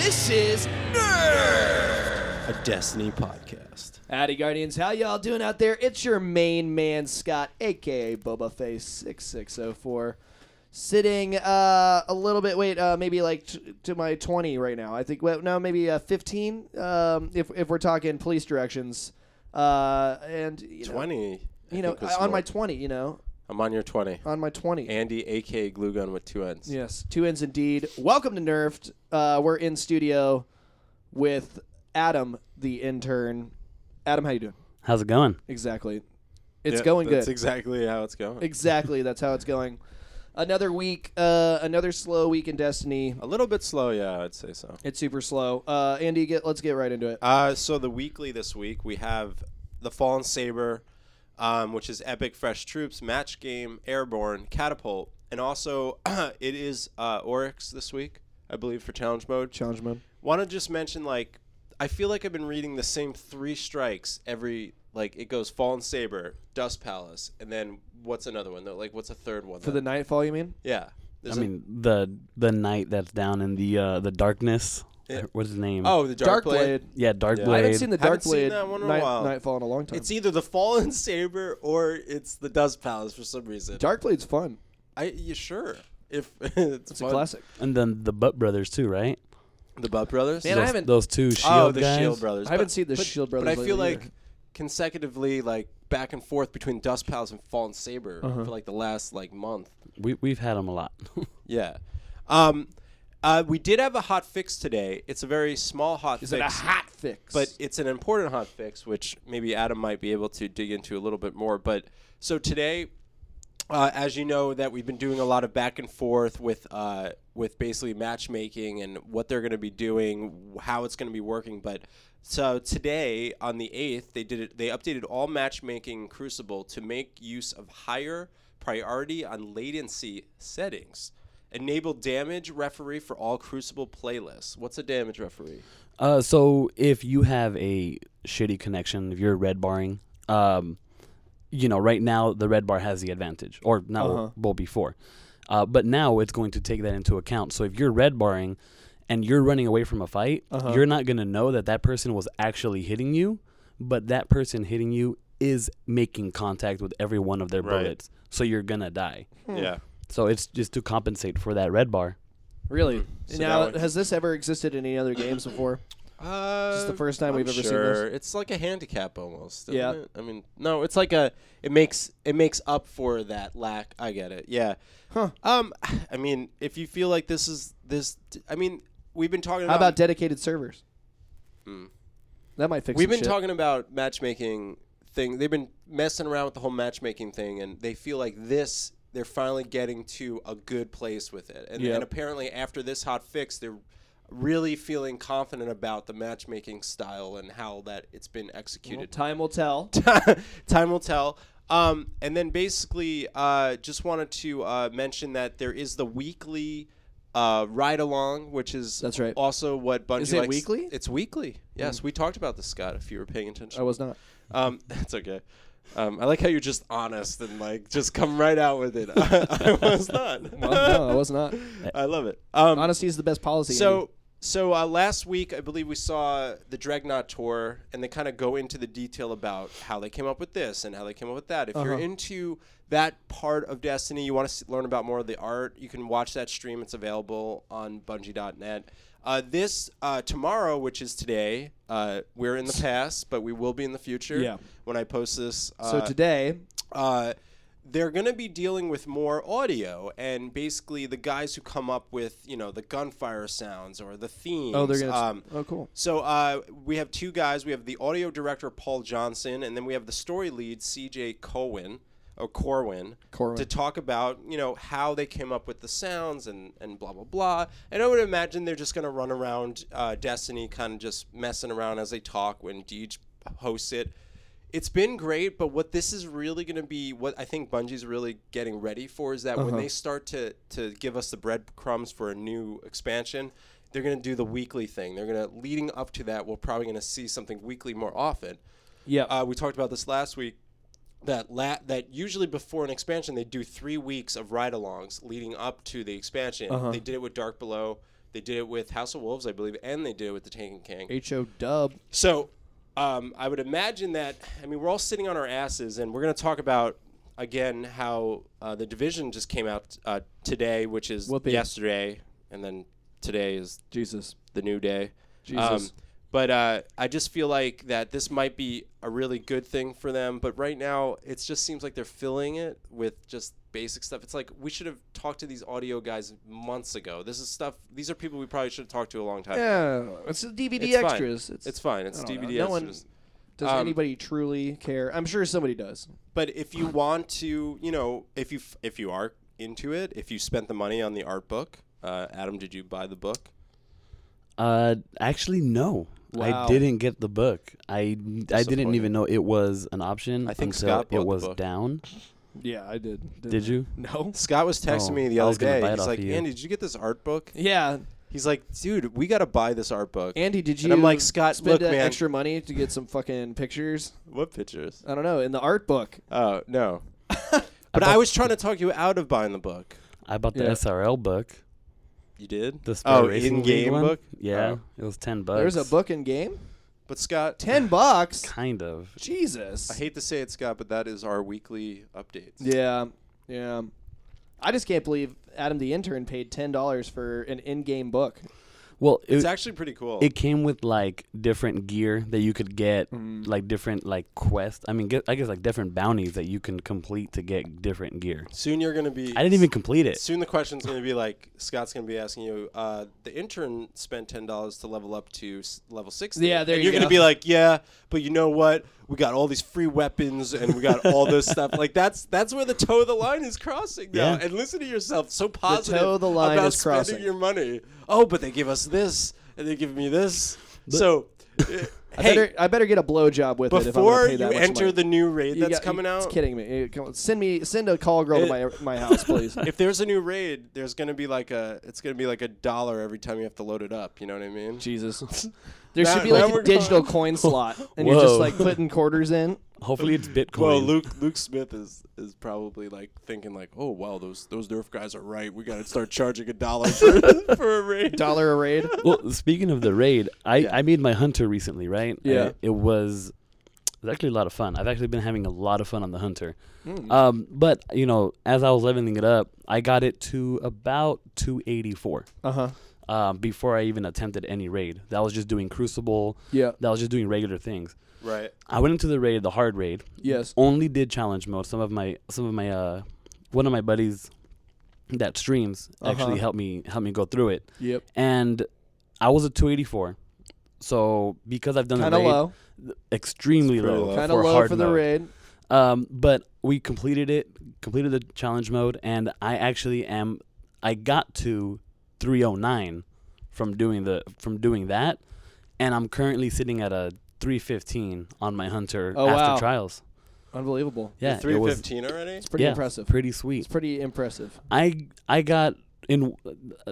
This is Nerd. A Destiny podcast. Howdy, Guardians. How y'all doing out there? It's your main man, Scott, aka Boba Face 6604. Sitting uh, a little bit, wait, uh, maybe like t- to my 20 right now. I think, well, no, maybe uh, 15 um, if, if we're talking police directions. Uh, and, you know, 20. I you know, on my 20, you know, I'm on your 20. on my 20. Andy, aka Glue Gun with two ends. Yes, two ends indeed. Welcome to Nerfed. Uh, we're in studio with Adam, the intern. Adam, how you doing? How's it going? Exactly. It's Yeah, going That's good. exactly how it's going. exactly. That's how it's going. Another week, uh, another slow week in Destiny. A little bit slow, yeah, I'd say so. It's super slow. Uh, Andy, get let's get right into it. Uh, so the weekly this week we have the Fallen Saber, um, which is Epic Fresh Troops, Match Game, Airborne, Catapult, and also it is uh, Oryx this week, I believe, for Challenge Mode. Challenge mode. Want to just mention like I feel like I've been reading the same three strikes every like it goes Fallen Saber, Dust Palace, and then what's another one though? Like what's a third one? For that- the nightfall, you mean? yeah. I There's a- mean the the knight that's down in the uh, the darkness. Yeah. What's his name? oh the Dark, Blade. yeah, Dark Yeah. Blade. I haven't seen the Haven't Dark seen Blade that one in a night, while. Nightfall in a long time. It's either the Fallen Saber or it's the Dust Palace for some reason. Dark Blade's fun. I you sure? If it's, It's a fun. classic. and then the Butt Brothers too, right? The Butt Brothers. Man, I those, haven't- those two Shield oh, the guys. Shield Brothers. I haven't But- seen the but- Shield But I feel lately like either. consecutively, like back and forth between Dust Palace and Fallen Saber Uh-huh. for like the last like month. We we've had them a lot. Yeah. Um, uh, we did have a hot fix today. It's a very small hot Is fix. it a hot fix? but it's an important hot fix, which maybe Adam might be able to dig into a little bit more. But so today, uh, as you know, that we've been doing a lot of back and forth with uh, with basically matchmaking and what they're going to be doing, how it's going to be working. But so today on the eighth, they did it. They updated all matchmaking in Crucible to make use of higher priority on latency settings. Enable damage referee for all Crucible playlists. What's a damage referee? Uh, so if you have a shitty connection, if you're red barring, um, you know, right now the red bar has the advantage, or not Uh-huh. well before, uh, but now it's going to take that into account. So if you're red barring and you're running away from a fight, Uh-huh. you're not gonna know that that person was actually hitting you, but that person hitting you is making contact with every one of their Right. bullets, so you're gonna die. Yeah. So it's just to compensate for that red bar. Really? So now, that would- has this ever existed in any other games before? Uh, This is the first time I'm we've ever seen sure. this. It's like a handicap almost. isn't Yeah. it? I mean, no, it's like a. It makes it makes up for that lack. I get it. Yeah. Huh. Um, I mean, if you feel like this is this, I mean, we've been talking about How about. about dedicated servers? Hmm. That might fix. It. We've some been shit. talking about matchmaking thing. They've been messing around with the whole matchmaking thing, and they feel like this. They're finally getting to a good place with it, and, Yep. and apparently after this hot fix, they're really feeling confident about the matchmaking style and how that it's been Well, executed. time will tell. Time will tell. Um, and then basically, uh, just wanted to uh, mention that there is the weekly uh, ride along, which is That's right. also what Bungie Is it likes. weekly? It's weekly. Yes, we talked about this, Scott. If you were paying attention, I was not. um, that's okay. Um, I like how you're just honest and like just come right out with it. I was not. Well, no, I was not. I love it. Um, Honesty is the best policy. so so uh, last week I believe we saw the Dreadnought tour, and they kind of go into the detail about how they came up with this and how they came up with that. If you're Uh-huh. into that part of Destiny, you want to learn about more of the art, you can watch that stream. It's available on Bungie.net. Uh, this uh, tomorrow, which is today, uh, we're in the past, but we will be in the future. Yeah. When I post this. Uh, so today, uh, they're going to be dealing with more audio and basically the guys who come up with you know the gunfire sounds or the themes. oh, they're gonna. Um, oh, cool. so uh, we have two guys. We have the audio director Paul Johnson, and then we have the story lead C.J. Cohen or Corwin Corwin. to talk about you know how they came up with the sounds and and blah blah blah. And I would imagine they're just going to run around uh, Destiny, kind of just messing around as they talk when Deej hosts it it's been great, but what this is really going to be, what I think Bungie's really getting ready for, is that when Uh-huh. they start to to give us the breadcrumbs for a new expansion, they're going to do the weekly thing. They're going to leading up to that, we're probably going to see something weekly more often. Yeah. Uh, we talked about this last week. That la- that usually before an expansion they do three weeks of ride-alongs leading up to the expansion. Uh-huh. They did it with Dark Below. They did it with House of Wolves, I believe, and they did it with the Taken King. H O Dub. So, um, I would imagine that. I mean, we're all sitting on our asses, and we're going to talk about again how uh, the division just came out uh, today, which is Whoopee. yesterday, and then today is Jesus. the new day. Jesus. Um, but uh, I just feel like that this might be a really good thing for them. But right now, it just seems like they're filling it with just basic stuff. It's like we should have talked to these audio guys months ago. This is stuff. These are people we probably should have talked to a long time. ago. yeah, it's the DVD It's fine. It's, It's fine. It's I don't. DVD No one- extras. Does um, anybody truly care? I'm sure somebody does. But if you want to, you know, if you f- if you are into it, if you spent the money on the art book, uh, Adam, did you buy the book? Uh, actually, no. Wow. I didn't get the book. I I didn't even know it was an option I think until Scott bought it the was book. down. Yeah, I did. Did you? No. Scott was texting Oh, me the I other was gonna day. buy it He's off like, of you. Andy, did you get this art book? Yeah, He's like, dude, we got to buy this art book. Andy, did you? And I'm like, Scott, spend look, that man. extra money to get some fucking pictures. What pictures? I don't know in the art book. Oh no. But I bought- was trying to talk you out of buying the book. I bought the Yeah. SRL book. You did? The Oh, Racing in-game one. book? Yeah, Oh. it was ten bucks. There's a book in game. But Scott, Ten bucks. Kind of. Jesus. I hate to say it, Scott, but that is our weekly updates. Yeah, yeah. I just can't believe Adam the intern paid ten dollars for an in-game book. Well, It's it, actually pretty cool. it came with like different gear that you could get, Mm. like different like quests. I mean, get, I guess like different bounties that you can complete to get different gear. Soon you're gonna be. I didn't even complete it. Soon the question's gonna be like Scott's gonna be asking you. Uh, the intern spent ten dollars to level up to s- level sixty. Yeah, there and you you're gonna be like, yeah, but you know what? We got all these free weapons and we got all this stuff. Like that's that's where the toe of the line is crossing now. Yeah. And listen to yourself, so positive the toe of the line about is spending crossing. your money. Oh, but they give us this and they give me this. so, uh, I hey, better I better get a blowjob with it if I'm before gonna pay you that much enter money. the new raid You that's got- coming It's out, kidding me. Come on, Send me send a call girl to my my house, please. if there's a new raid, there's gonna be like a it's gonna be like a dollar every time you have to load it up. You know what I mean? Jesus. There Now- should be like a digital going- coin slot, and you're just Whoa. like putting quarters in. Hopefully, it's Bitcoin. Well, Luke Luke Smith is is probably like thinking like, oh wow, those those Nerf guys are right. We got to start charging a dollar for, for a raid. Dollar a raid. well, speaking of the raid, I, Yeah. I made my hunter recently, right? Yeah. Uh, it was it was actually a lot of fun. I've actually been having a lot of fun on the hunter. Mm. Um, but you know, as I was leveling it up, I got it to about 284 Uh huh. Um, before I even attempted any raid. That was just doing Crucible. Yeah. That was just doing regular things. Right. I went into the raid, the hard raid. Yes. Only did challenge mode. Some of my some of my uh, one of my buddies that streams Uh-huh. actually helped me help me go through it. Yep. and I was a 284. So because I've done Kind of low. extremely It's pretty low, low. Kind for of low hard for the mode. raid. Um, but we completed it, completed the challenge mode, and I actually am. I got to 309 from doing the from doing that, and I'm currently sitting at a 315 on my hunter Oh, after wow. trials. Unbelievable. Yeah, Three it was already. It's pretty yeah, impressive. pretty sweet. It's pretty impressive. I I got in.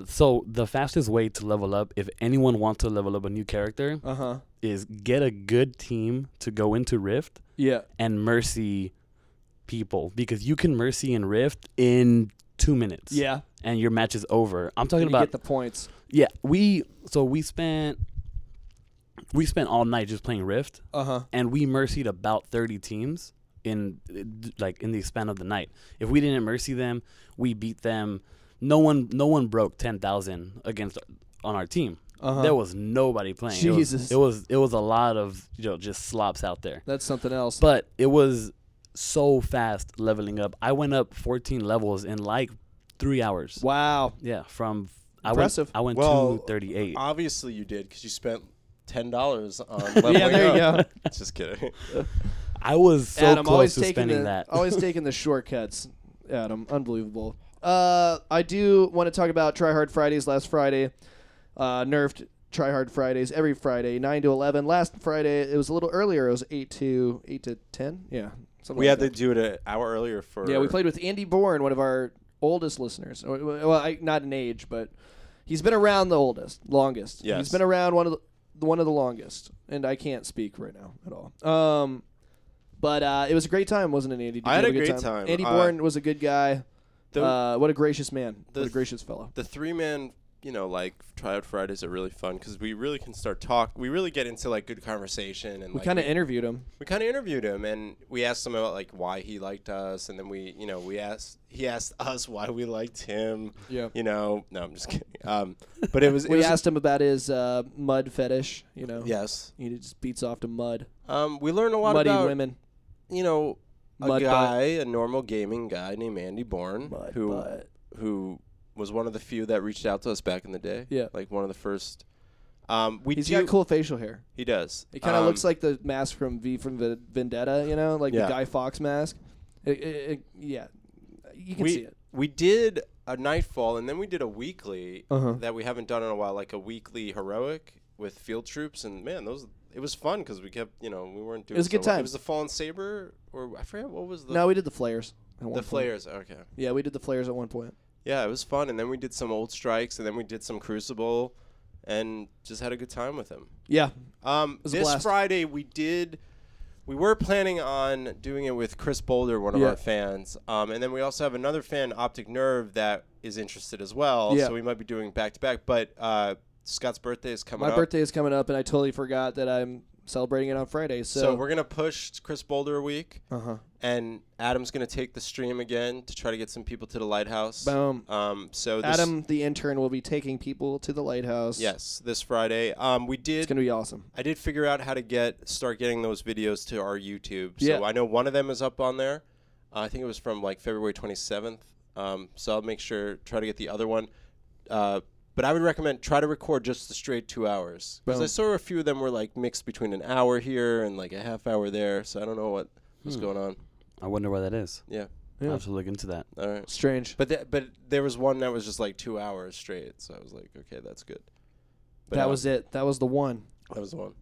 So the fastest way to level up, if anyone wants to level up a new character, Uh huh. is get a good team to go into Rift Yeah. and mercy people because you can mercy in Rift in two minutes. Yeah. And your match is over. I'm talking about get the points. yeah. We so we spent we spent all night just playing Rift Uh huh. and we mercied about 30 teams in like in the span of the night. If we didn't mercy them, we beat them. No one no one broke 10,000 against on our team. Uh-huh. There was nobody playing. It was- Jesus. It was, it was a lot of you know just slops out there. That's something else. But it was so fast leveling up. I went up 14 levels in like 3 hours. wow. Yeah, from I Impressive. went I went Well, to 38. Obviously, you did because you spent ten dollars on leveling up. Yeah, there you go. Just kidding. I was so Adam close always to taking spending the that. always taking the shortcuts. Adam, unbelievable. Uh, I do want to talk about Try Hard Fridays. Last Friday, uh, nerfed Try Hard Fridays every Friday, nine to eleven. Last Friday it was a little earlier. It was eight to eight to ten. Yeah, something we like had to do it an hour earlier for. Yeah, we played with Andy Bourne, one of our oldest listeners. Well, I, not in age, but he's been around the oldest, longest. Yes. he's been around one of the one of the longest, and I can't speak right now at all. Um, but uh, it was a great time, wasn't it, Andy? Did I had a great time. Andy Uh, Bourne was a good guy. The, uh, what a gracious man. the what a gracious fellow. the three man you know, like tryout Fridays are really fun because we really can start talk. We really get into like good conversation and We like, kind of interviewed him. we kind of interviewed him and we asked him about like why he liked us and then we you know we asked he asked us why we liked him Yeah. you know no i'm just kidding um but it was it We was, asked him about his uh, mud fetish. You know. yes He just beats off to mud. um we learned a lot Muddy about women. you know a Mud guy a normal gaming guy named andy bourne Mud who butt. who was one of the few that reached out to us back in the day Yeah. like one of the first um we He's do got cool facial hair. he does It kind of Um, looks like the mask from V from V- Vendetta, you know, like Yeah. the Guy Fawkes mask. It, it, it- yeah, you can we, see it. We did a nightfall, and then we did a weekly Uh-huh. that we haven't done in a while, like a weekly heroic with field troops. And man, those it was fun because we kept, you know, we weren't doing. It was a good so well. time. It was the fallen saber, or I forget what was the No, we did the flares. the flares. Okay, Yeah, we did the flares at one point. Yeah, it was fun, and then we did some old strikes, and then we did some crucible, and just had a good time with him. Yeah, Um, was a this blast. Friday we did. We were planning on doing it with Chris Boulder, one of Yeah. our fans, um, and then we also have another fan, Optic Nerve, that is interested as well. Yeah. So we might be doing back to back. But uh, Scott's birthday is coming my up, birthday is coming up, and I totally forgot that I'm celebrating it on Friday. So, so, we're gonna push Chris Boulder a week, uh huh. and Adam's gonna take the stream again to try to get some people to the lighthouse. Boom. Um, so this, Adam, the intern, will be taking people to the lighthouse. yes, this Friday. Um, we did. it's gonna be awesome. I did figure out how to get start getting those videos to our YouTube. So Yeah. I know one of them is up on there. Uh, I think it was from like February 27th. Um, so I'll make sure try to get the other one. Uh, but I would recommend try to record just the straight two hours because I Boom. saw a few of them were like mixed between an hour here and like a half hour there. So I don't know what was Hmm. going on. I wonder why that is. Yeah. I'll Yeah. have to look into that. All right. Strange. But th- but there was one that was just like two hours straight. So I was like, okay, that's good. But that was it. That was the one. that was the one.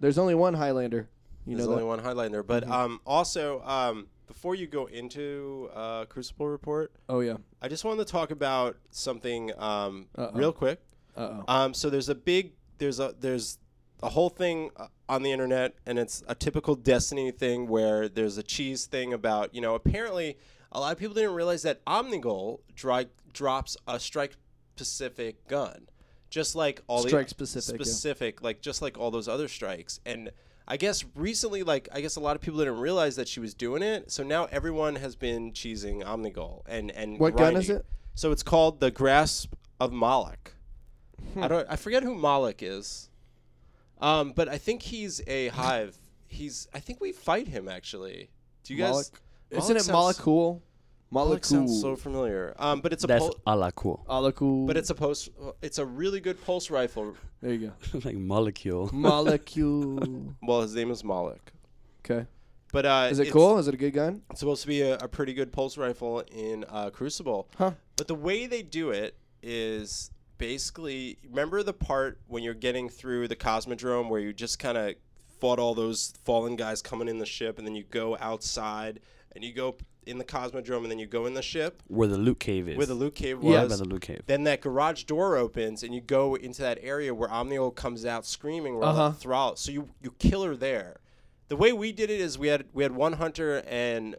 There's only one Highlander. You There's know only that. one highlight there. But Mhm. um, also, um, before you go into uh, Crucible Report, Oh yeah. I just wanted to talk about something um, Uh-oh. real quick. Uh oh. Um, so there's a big there's a there's a whole thing uh, on the internet, and it's a typical Destiny thing where there's a cheese thing about you know apparently a lot of people didn't realize that Omnigul dri- drops a strike specific gun, just like all Strike the specific, yeah. specific like just like all those other strikes and. I guess recently, like I guess a lot of people didn't realize that she was doing it. So now everyone has been cheesing Omnigul and and What gun is it? So it's called the Grasp of Malok. Hmm. I don't. I forget who Malok is. Um, but I think he's a hive. He's. I think we fight him actually. Do you guys? Malok. Isn't it sounds-? Malok Molecule. sounds so familiar. Um, but it's a. That's Pul- a la cool. Molecule. but it's a post. It's a really good pulse rifle. there you go. like molecule. Molecule. Well, his name is Malok. Okay. But uh, Is it cool? Is it a good gun? It's supposed to be a, a pretty good pulse rifle in uh, Crucible. Huh. But the way they do it is basically remember the part when you're getting through the Cosmodrome where you just kind of fought all those fallen guys coming in the ship, and then you go outside and you go in the Cosmodrome, and then you go in the ship Where the loot cave is. where the loot cave was. Yeah. By the loot cave. Then that garage door opens, and you go into that area where Omnigul comes out screaming, where all Uh-huh. thrall. So you you kill her there. The way we did it is we had we had one hunter and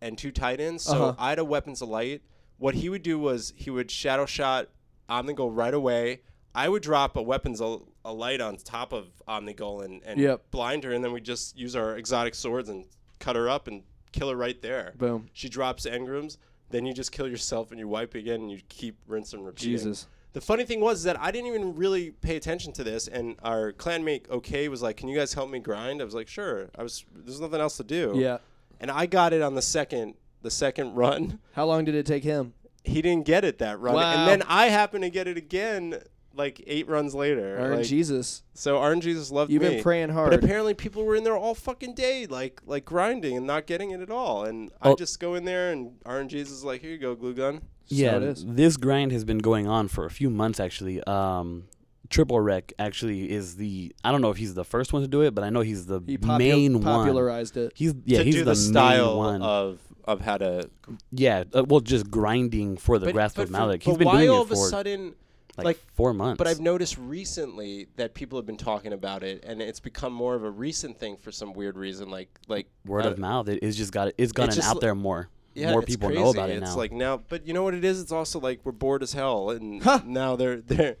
and two titans. So Uh-huh. I had a weapons of light. What he would do was he would shadow shot Omnigul right away. I would drop a weapons a, a light on top of Omnigul and, and Yep. blind her, and then we just use our exotic swords and cut her up and kill her right there. Boom. She drops engrams. Then you just kill yourself and you wipe again and you keep rinse and repeating. Jesus. The funny thing was that I didn't even really pay attention to this, and our clanmate OK was like, "Can you guys help me grind?" I was like, "Sure." I was there's nothing else to do. Yeah. And I got it on the second the second run. How long did it take him? He didn't get it that run, Wow. and then I happened to get it again like eight runs later. Aaron Like, Jesus. so RNGesus loved You've me. been praying hard. But hard. apparently, people were in there all fucking day, like like grinding and not getting it at all. And I Oh. just go in there, and RNG's is like, "Here you go, glue gun." Just yeah, it is. this grind has been going on for a few months actually. Um, Triple Wreck actually is the I don't know if he's the first one to do it, but I know he's the He popu- main one. popularized it. He's yeah, to he's do the, the, style main one. of of how to. yeah, uh, well, just grinding for the Grasp of for- Malok. but He's been why doing all it of a sudden? Like, like- four months. But I've noticed recently that people have been talking about it, and it's become more of a recent thing for some weird reason. Like like word uh, of mouth. It's just got it's gotten just out l- there more. yeah, more people crazy. know about it it's now. like now, but you know what it is? It's also like we're bored as hell, and Huh. now they're they're.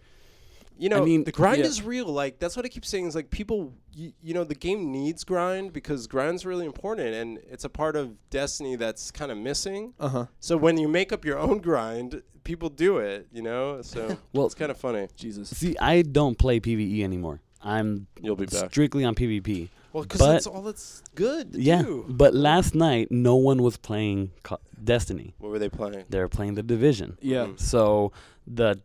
You know, I mean, the grind yeah. is real. Like that's what I keep saying. Is like people, you, you know, the game needs grind because grind's really important, and it's a part of Destiny that's kind of missing. Uh huh. So when you make up your own grind, people do it. You know, so Well- it's kind of funny. Jesus. See, I don't play PVE anymore. I'm You'll be back. strictly on PvP. Well, because that's all that's good. To Yeah, do. but last night no one was playing Co- Destiny. What were they playing? They were playing the Division. Yeah. Mm. So the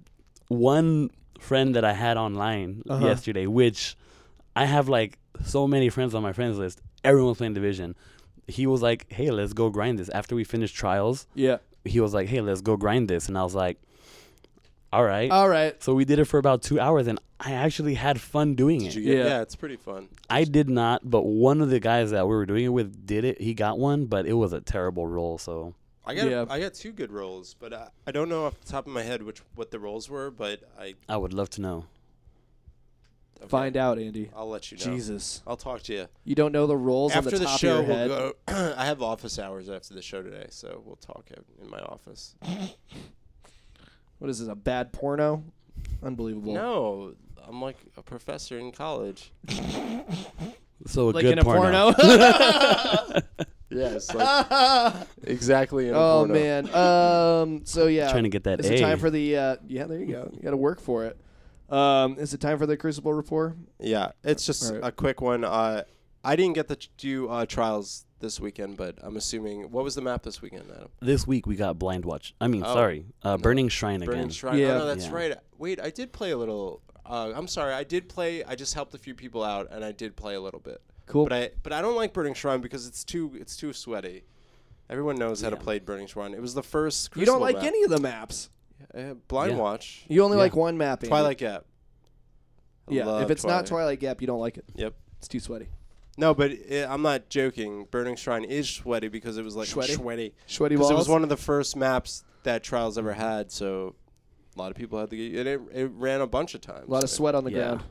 one friend that I had online Uh-huh. yesterday, which I have like so many friends on my friends list, everyone was playing Division. He was like, "Hey, let's go grind this." After we finish trials, Yeah. He was like, "Hey, let's go grind this," and I was like, "All right." All right. so we did it for about two hours, and I actually had fun doing Did it. get? Yeah. Yeah. it's pretty fun. I did not, but one of the guys that we were doing it with did it. He got one, but it was a terrible roll. So I got Yeah. I got two good rolls, but I, I don't know off the top of my head which what the rolls were, but I I would love to know. Okay, Find out, Andy. I'll let you know. Jesus. I'll talk to you You don't know the rolls after on the the, top show. of your head. We'll go. I have office hours after the show today, so we'll talk in my office. What is this? A bad porno? Unbelievable. No, I'm like a professor in college. So a Like good in a porno. Yes, like exactly. In a oh porno. man. Um. So yeah. Trying to get that Is A. it time for the? Uh, yeah. There you go. You got to work for it. Um. Is it time for the Crucible report? Yeah, it's just Alright. a quick one. Uh, I didn't get to do uh, trials this weekend, but I'm assuming what was the map this weekend, Adam? this week we got Blind Watch. I mean, Oh. sorry, uh, No. Burning Shrine Burning again. Shrine. Yeah. Oh, no, that's Yeah. right. Wait, I did play a little. Uh, I'm sorry, I did play. I just helped a few people out, and I did play a little bit. Cool. But I but I don't like Burning Shrine because it's too it's too sweaty. Everyone knows how to play Burning Shrine. It was the first. you don't like map. any of the maps. Uh, Blind Yeah. Watch, You only Yeah. like one map. Andy. Twilight Gap. I Yeah. love If it's not Twilight Gap, you don't like it. Yep. It's too sweaty. No, but it, I'm not joking. Burning Shrine is sweaty because it was like Sweaty? sweaty. Sweaty Because balls. it was one of the first maps that Trials ever had, so a lot of people had to get and it. It ran a bunch of times. a lot of sweat on the Yeah. ground.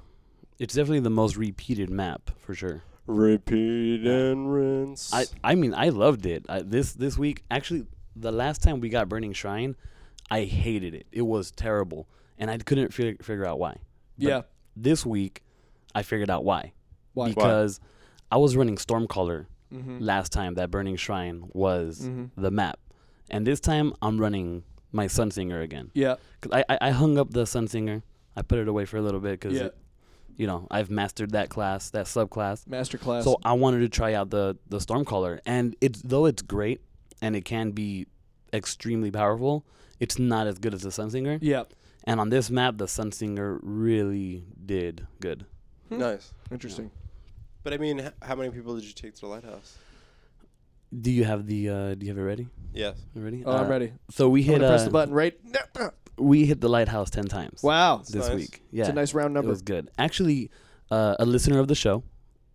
It's definitely the most repeated map for sure. Repeat and rinse. I I mean, I loved it. I, this this week, actually, the last time we got Burning Shrine, I hated it. It was terrible, and I couldn't fig- figure out why. But Yeah. This week, I figured out why. Why? Because I was running Stormcaller Mm-hmm. last time that Burning Shrine was Mhm. the map, and this time I'm running my Sunsinger again. Yeah. Cause I, I I hung up the Sunsinger. I put it away for a little bit because Yeah. you know I've mastered that class, that subclass. Master class. So I wanted to try out the the Stormcaller, and it's though it's great and it can be extremely powerful, it's not as good as the Sunsinger. yeah. And on this map, the Sunsinger really did good. nice. Interesting. But I mean, h- how many people did you take to the lighthouse? Do you have the uh, Do you have it ready? Yes. You ready? Oh, I'm Uh, ready. So we I'm hit gonna press uh, the button right. we hit the lighthouse ten times. Wow. This nice. week, yeah, It's a nice round it number. was good. Actually, uh, a listener of the show,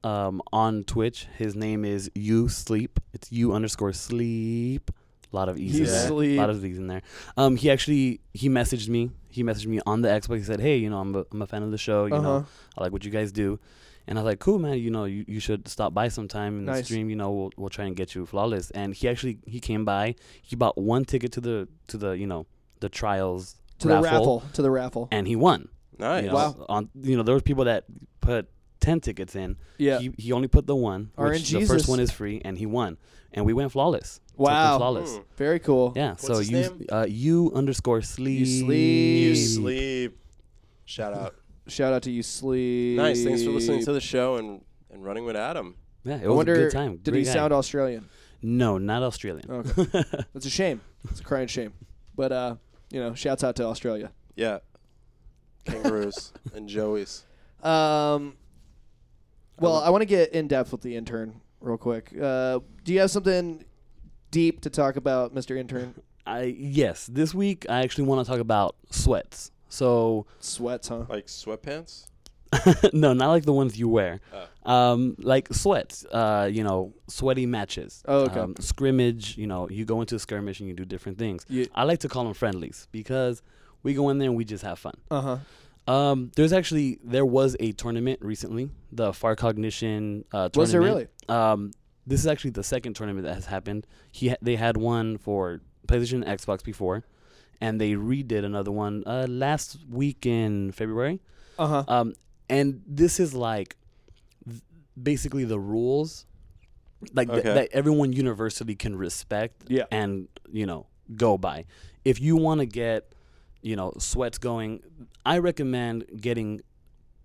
um, on Twitch, his name is you sleep. It's you underscore sleep. A lot of e's in there. A lot of these in there. Um, he actually he messaged me. He messaged me on the Xbox. He said, "Hey, you know, I'm a, I'm a fan of the show. You Uh-huh. know, I like what you guys do." And I was like, "Cool, man. You know, you, you should stop by sometime in the stream. You know, we'll we'll try and get you flawless." And he actually he came by. He bought one ticket to the to the you know the trials To the raffle. To the raffle. and he won. Nice. You know, Wow. On you know, there was people that put ten tickets in. Yeah. He he only put the one. Which RNGesus. the first one is free, and he won. And we went flawless. Took him Wow. flawless. Mm. Very cool. Yeah. so his you name? uh you underscore sleep. sleep. You sleep. Shout out. Shout out to you, sleep. nice. Thanks for listening to the show and, and running with Adam. Yeah, it I was wonder, a good time. did Great he guy. sound Australian? No, not Australian. Okay. That's a shame. It's a crying shame. But uh, you know, shouts out to Australia. Yeah. Kangaroos and Joey's. Um, well, I want to get in depth with the intern real quick. Uh, do you have something deep to talk about, Mr. Intern? I yes, this week I actually want to talk about sweats. So Sweats, huh? Like sweatpants? no, not like the ones you wear. Oh. Um, like sweats. Uh, you know, sweaty matches. Oh, okay. Um, scrimmage. You know, you go into a skirmish and you do different things. You, I like to call them friendlies because we go in there and we just have fun. uh huh. Um, there's actually there was a tournament recently, the Far Cognition uh, tournament. Was there really? Um, this is actually the second tournament that has happened. He ha- they had one for PlayStation, and Xbox before, and they redid another one uh, last week in February. Uh huh. Um, and this is like th- basically the rules, like th- Okay. that everyone universally can respect Yeah. and you know go by. If you want to get you know sweats going, I recommend getting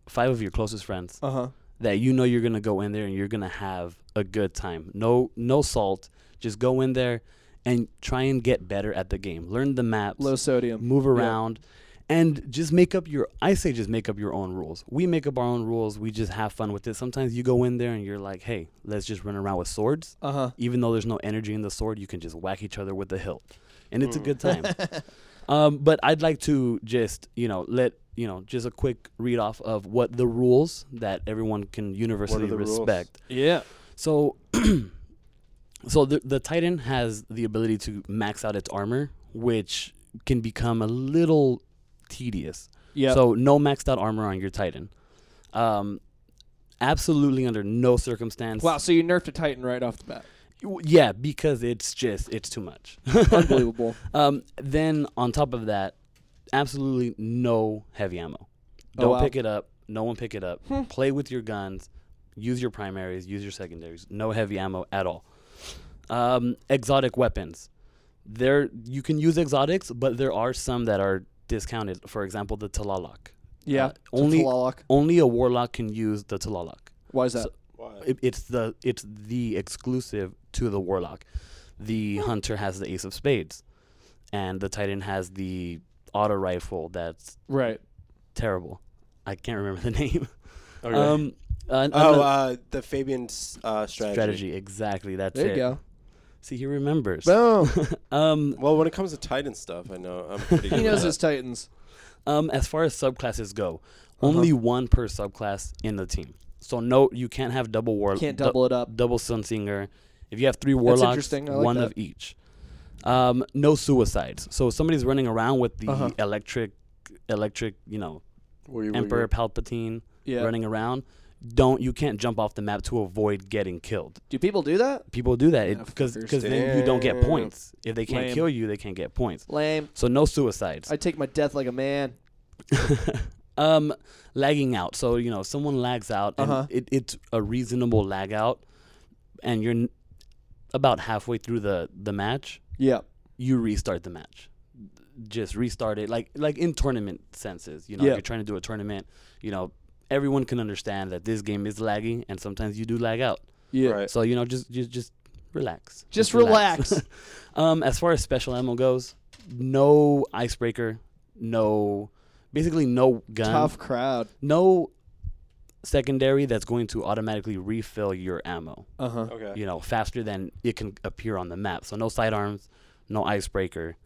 five of your closest friends Uh huh. that you know you're gonna go in there and you're gonna have a good time. No no salt. Just go in there and try and get better at the game. Learn the maps Low sodium. move around and just make up your i say just make up your own rules we make up our own rules we just have fun with it sometimes you go in there and you're like hey let's just run around with swords Uh huh. even though there's no energy in the sword you can just whack each other with the hilt and it's a Mm. good time um, but i'd like to just you know let you know just a quick read off of what the rules that everyone can universally the rules? respect Yeah. so, so the the Titan has the ability to max out its armor, which can become a little tedious. Yeah. So no maxed out armor on your Titan. Um, absolutely under no circumstance. wow. So you nerfed a Titan right off the bat. Yeah, because it's just it's too much. Unbelievable. Um, then on top of that, absolutely no heavy ammo. Oh, Don't wow. pick it up. No one pick it up. Hmm. Play with your guns. Use your primaries. Use your secondaries. No heavy ammo at all. Um, exotic weapons. There you can use exotics, but there are some that are discounted. For example, the Tlaloc. Yeah. Uh, only Tlaloc. only a warlock can use the Tlaloc. Why is that? So- Why? It, it's the it's the exclusive to the warlock. The hunter has the ace of spades, and the titan has the auto rifle that's right. terrible. I can't remember the name. Okay. Um, uh, oh, another- uh, the Fabian's uh, strategy. strategy. exactly. That's There it. There you go. See, he remembers. Boom. um, Well, when it comes to Titan stuff, I know I'm pretty. he good knows at his Titans. um, as far as subclasses go, Uh-huh. only one per subclass in the team. So no, you can't have double war. Can't du- double it up. double Sunsinger. If you have three warlocks, like one that. of each. Um, no suicides. So if somebody's running around with the Uh-huh. electric, electric, you know, woogie. Emperor Palpatine Yeah. running around. Don't you can't jump off the map to avoid getting killed. Do people do that? People do that because fuckers. because then you don't get points. If they can't Lame. kill you, they can't get points. Lame. So no suicides. I take my death like a man. um, lagging out. So you know, someone lags out, and Uh-huh. it, it's a reasonable lag out, and you're about halfway through the the match. Yeah. You restart the match. Just restart it, like like in tournament senses. You know, Yeah. if you're trying to do a tournament. You know, everyone can understand that this game is lagging, and sometimes you do lag out. Yeah. Right. So you know, just just just relax. Just relax. um, as far as special ammo goes, no icebreaker, no, basically no gun, Tough crowd. no secondary that's going to automatically refill your ammo. Uh huh. Okay. You know, faster than it can appear on the map. So no sidearms, no icebreaker,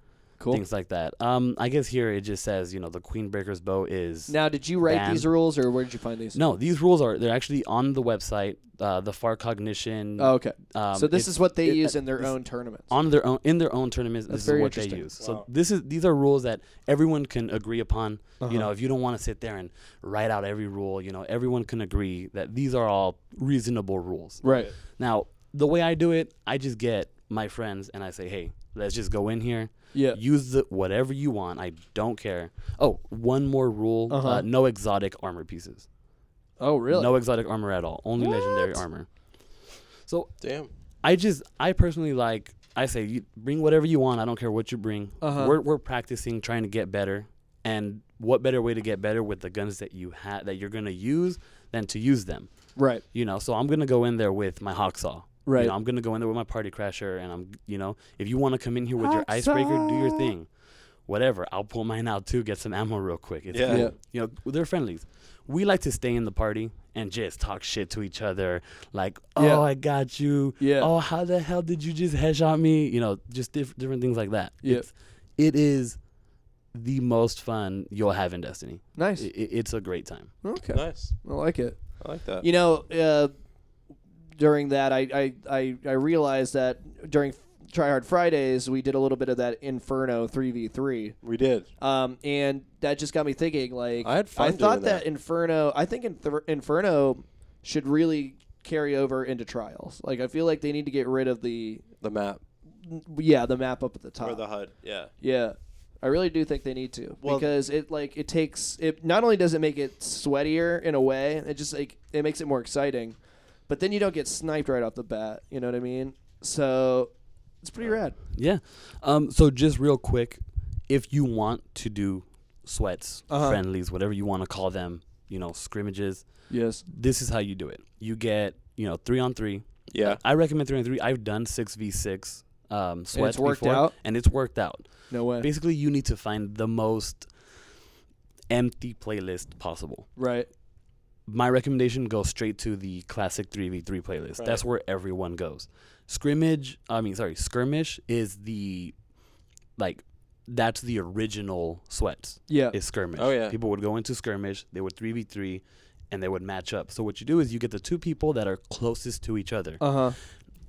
Cool. things like that. Um, I guess here it just says you know the Queen Breaker's bow is. Now, did you write Ban. these rules, or where did you find these? no, these rules are they're actually on the website. Uh, the Far Cognition. Oh, okay. um, so this is what they it- use in their own tournaments. on their own in their own tournaments That's this is what they interesting. use so this is these are rules that everyone can agree upon Uh-huh. you know if you don't want to sit there and write out every rule you know everyone can agree that these are all reasonable rules right. now the way i do it i just get my friends and i say hey let's just go in here Yeah. use the whatever you want i don't care oh one more rule Uh-huh. uh, no exotic armor pieces Oh, really? no exotic armor at all only legendary armor so Damn. I just I personally like I say you bring whatever you want. I don't care what you bring. Uh-huh. We're we're practicing trying to get better, and what better way to get better with the guns that you have that you're gonna use than to use them. Right. You know, so I'm gonna go in there with my hawksaw. Right. You know, I'm gonna go in there with my party crasher, and I'm you know if you want to come in here with your icebreaker, do your thing. Whatever, I'll pull mine out too. Get some ammo real quick. It's Yeah. cool. Yeah. You know, they're friendlies. We like to stay in the party and just talk shit to each other. Like, oh, Yeah. I got you Yeah. oh, how the hell did you just headshot me? You know, just diff- different things like that. Yeah. It's, it is the most fun you'll have in Destiny. Nice. I- I- it's a great time. Okay. Nice. I like it. I like that. You know, uh, during that, I, I, I, I realized that during Try Hard Fridays, we did a little bit of that Inferno 3v3. we did. Um, and that just got me thinking, like, I had fun I thought doing that. Inferno, I think Infer- Inferno should really carry over into trials. Like I feel like they need to get rid of the The map yeah the map up at the top. or the HUD. Yeah. Yeah. I really do think they need to Well- because it like it takes it not only does it make it sweatier in a way, it just like it makes it more exciting, but then you don't get sniped right off the bat. You know what I mean? So it's pretty rad. Yeah. Um, so just real quick, if you want to do sweats, Uh-huh. friendlies, whatever you want to call them, you know, scrimmages, Yes. this is how you do it. You get, you know, three on three. Yeah. I recommend three on three. I've done six v six um, sweats worked before, out? and it's worked out. No way. Basically, you need to find the most empty playlist possible. right. My recommendation goes straight to the classic 3v3 playlist. Right. That's where everyone goes. Scrimmage, I mean, sorry, skirmish is the like that's the original sweats. Yeah. Is skirmish. Oh, yeah. People would go into skirmish, they would 3v3 and they would match up. So what you do is you get the two people that are closest to each other. Uh huh.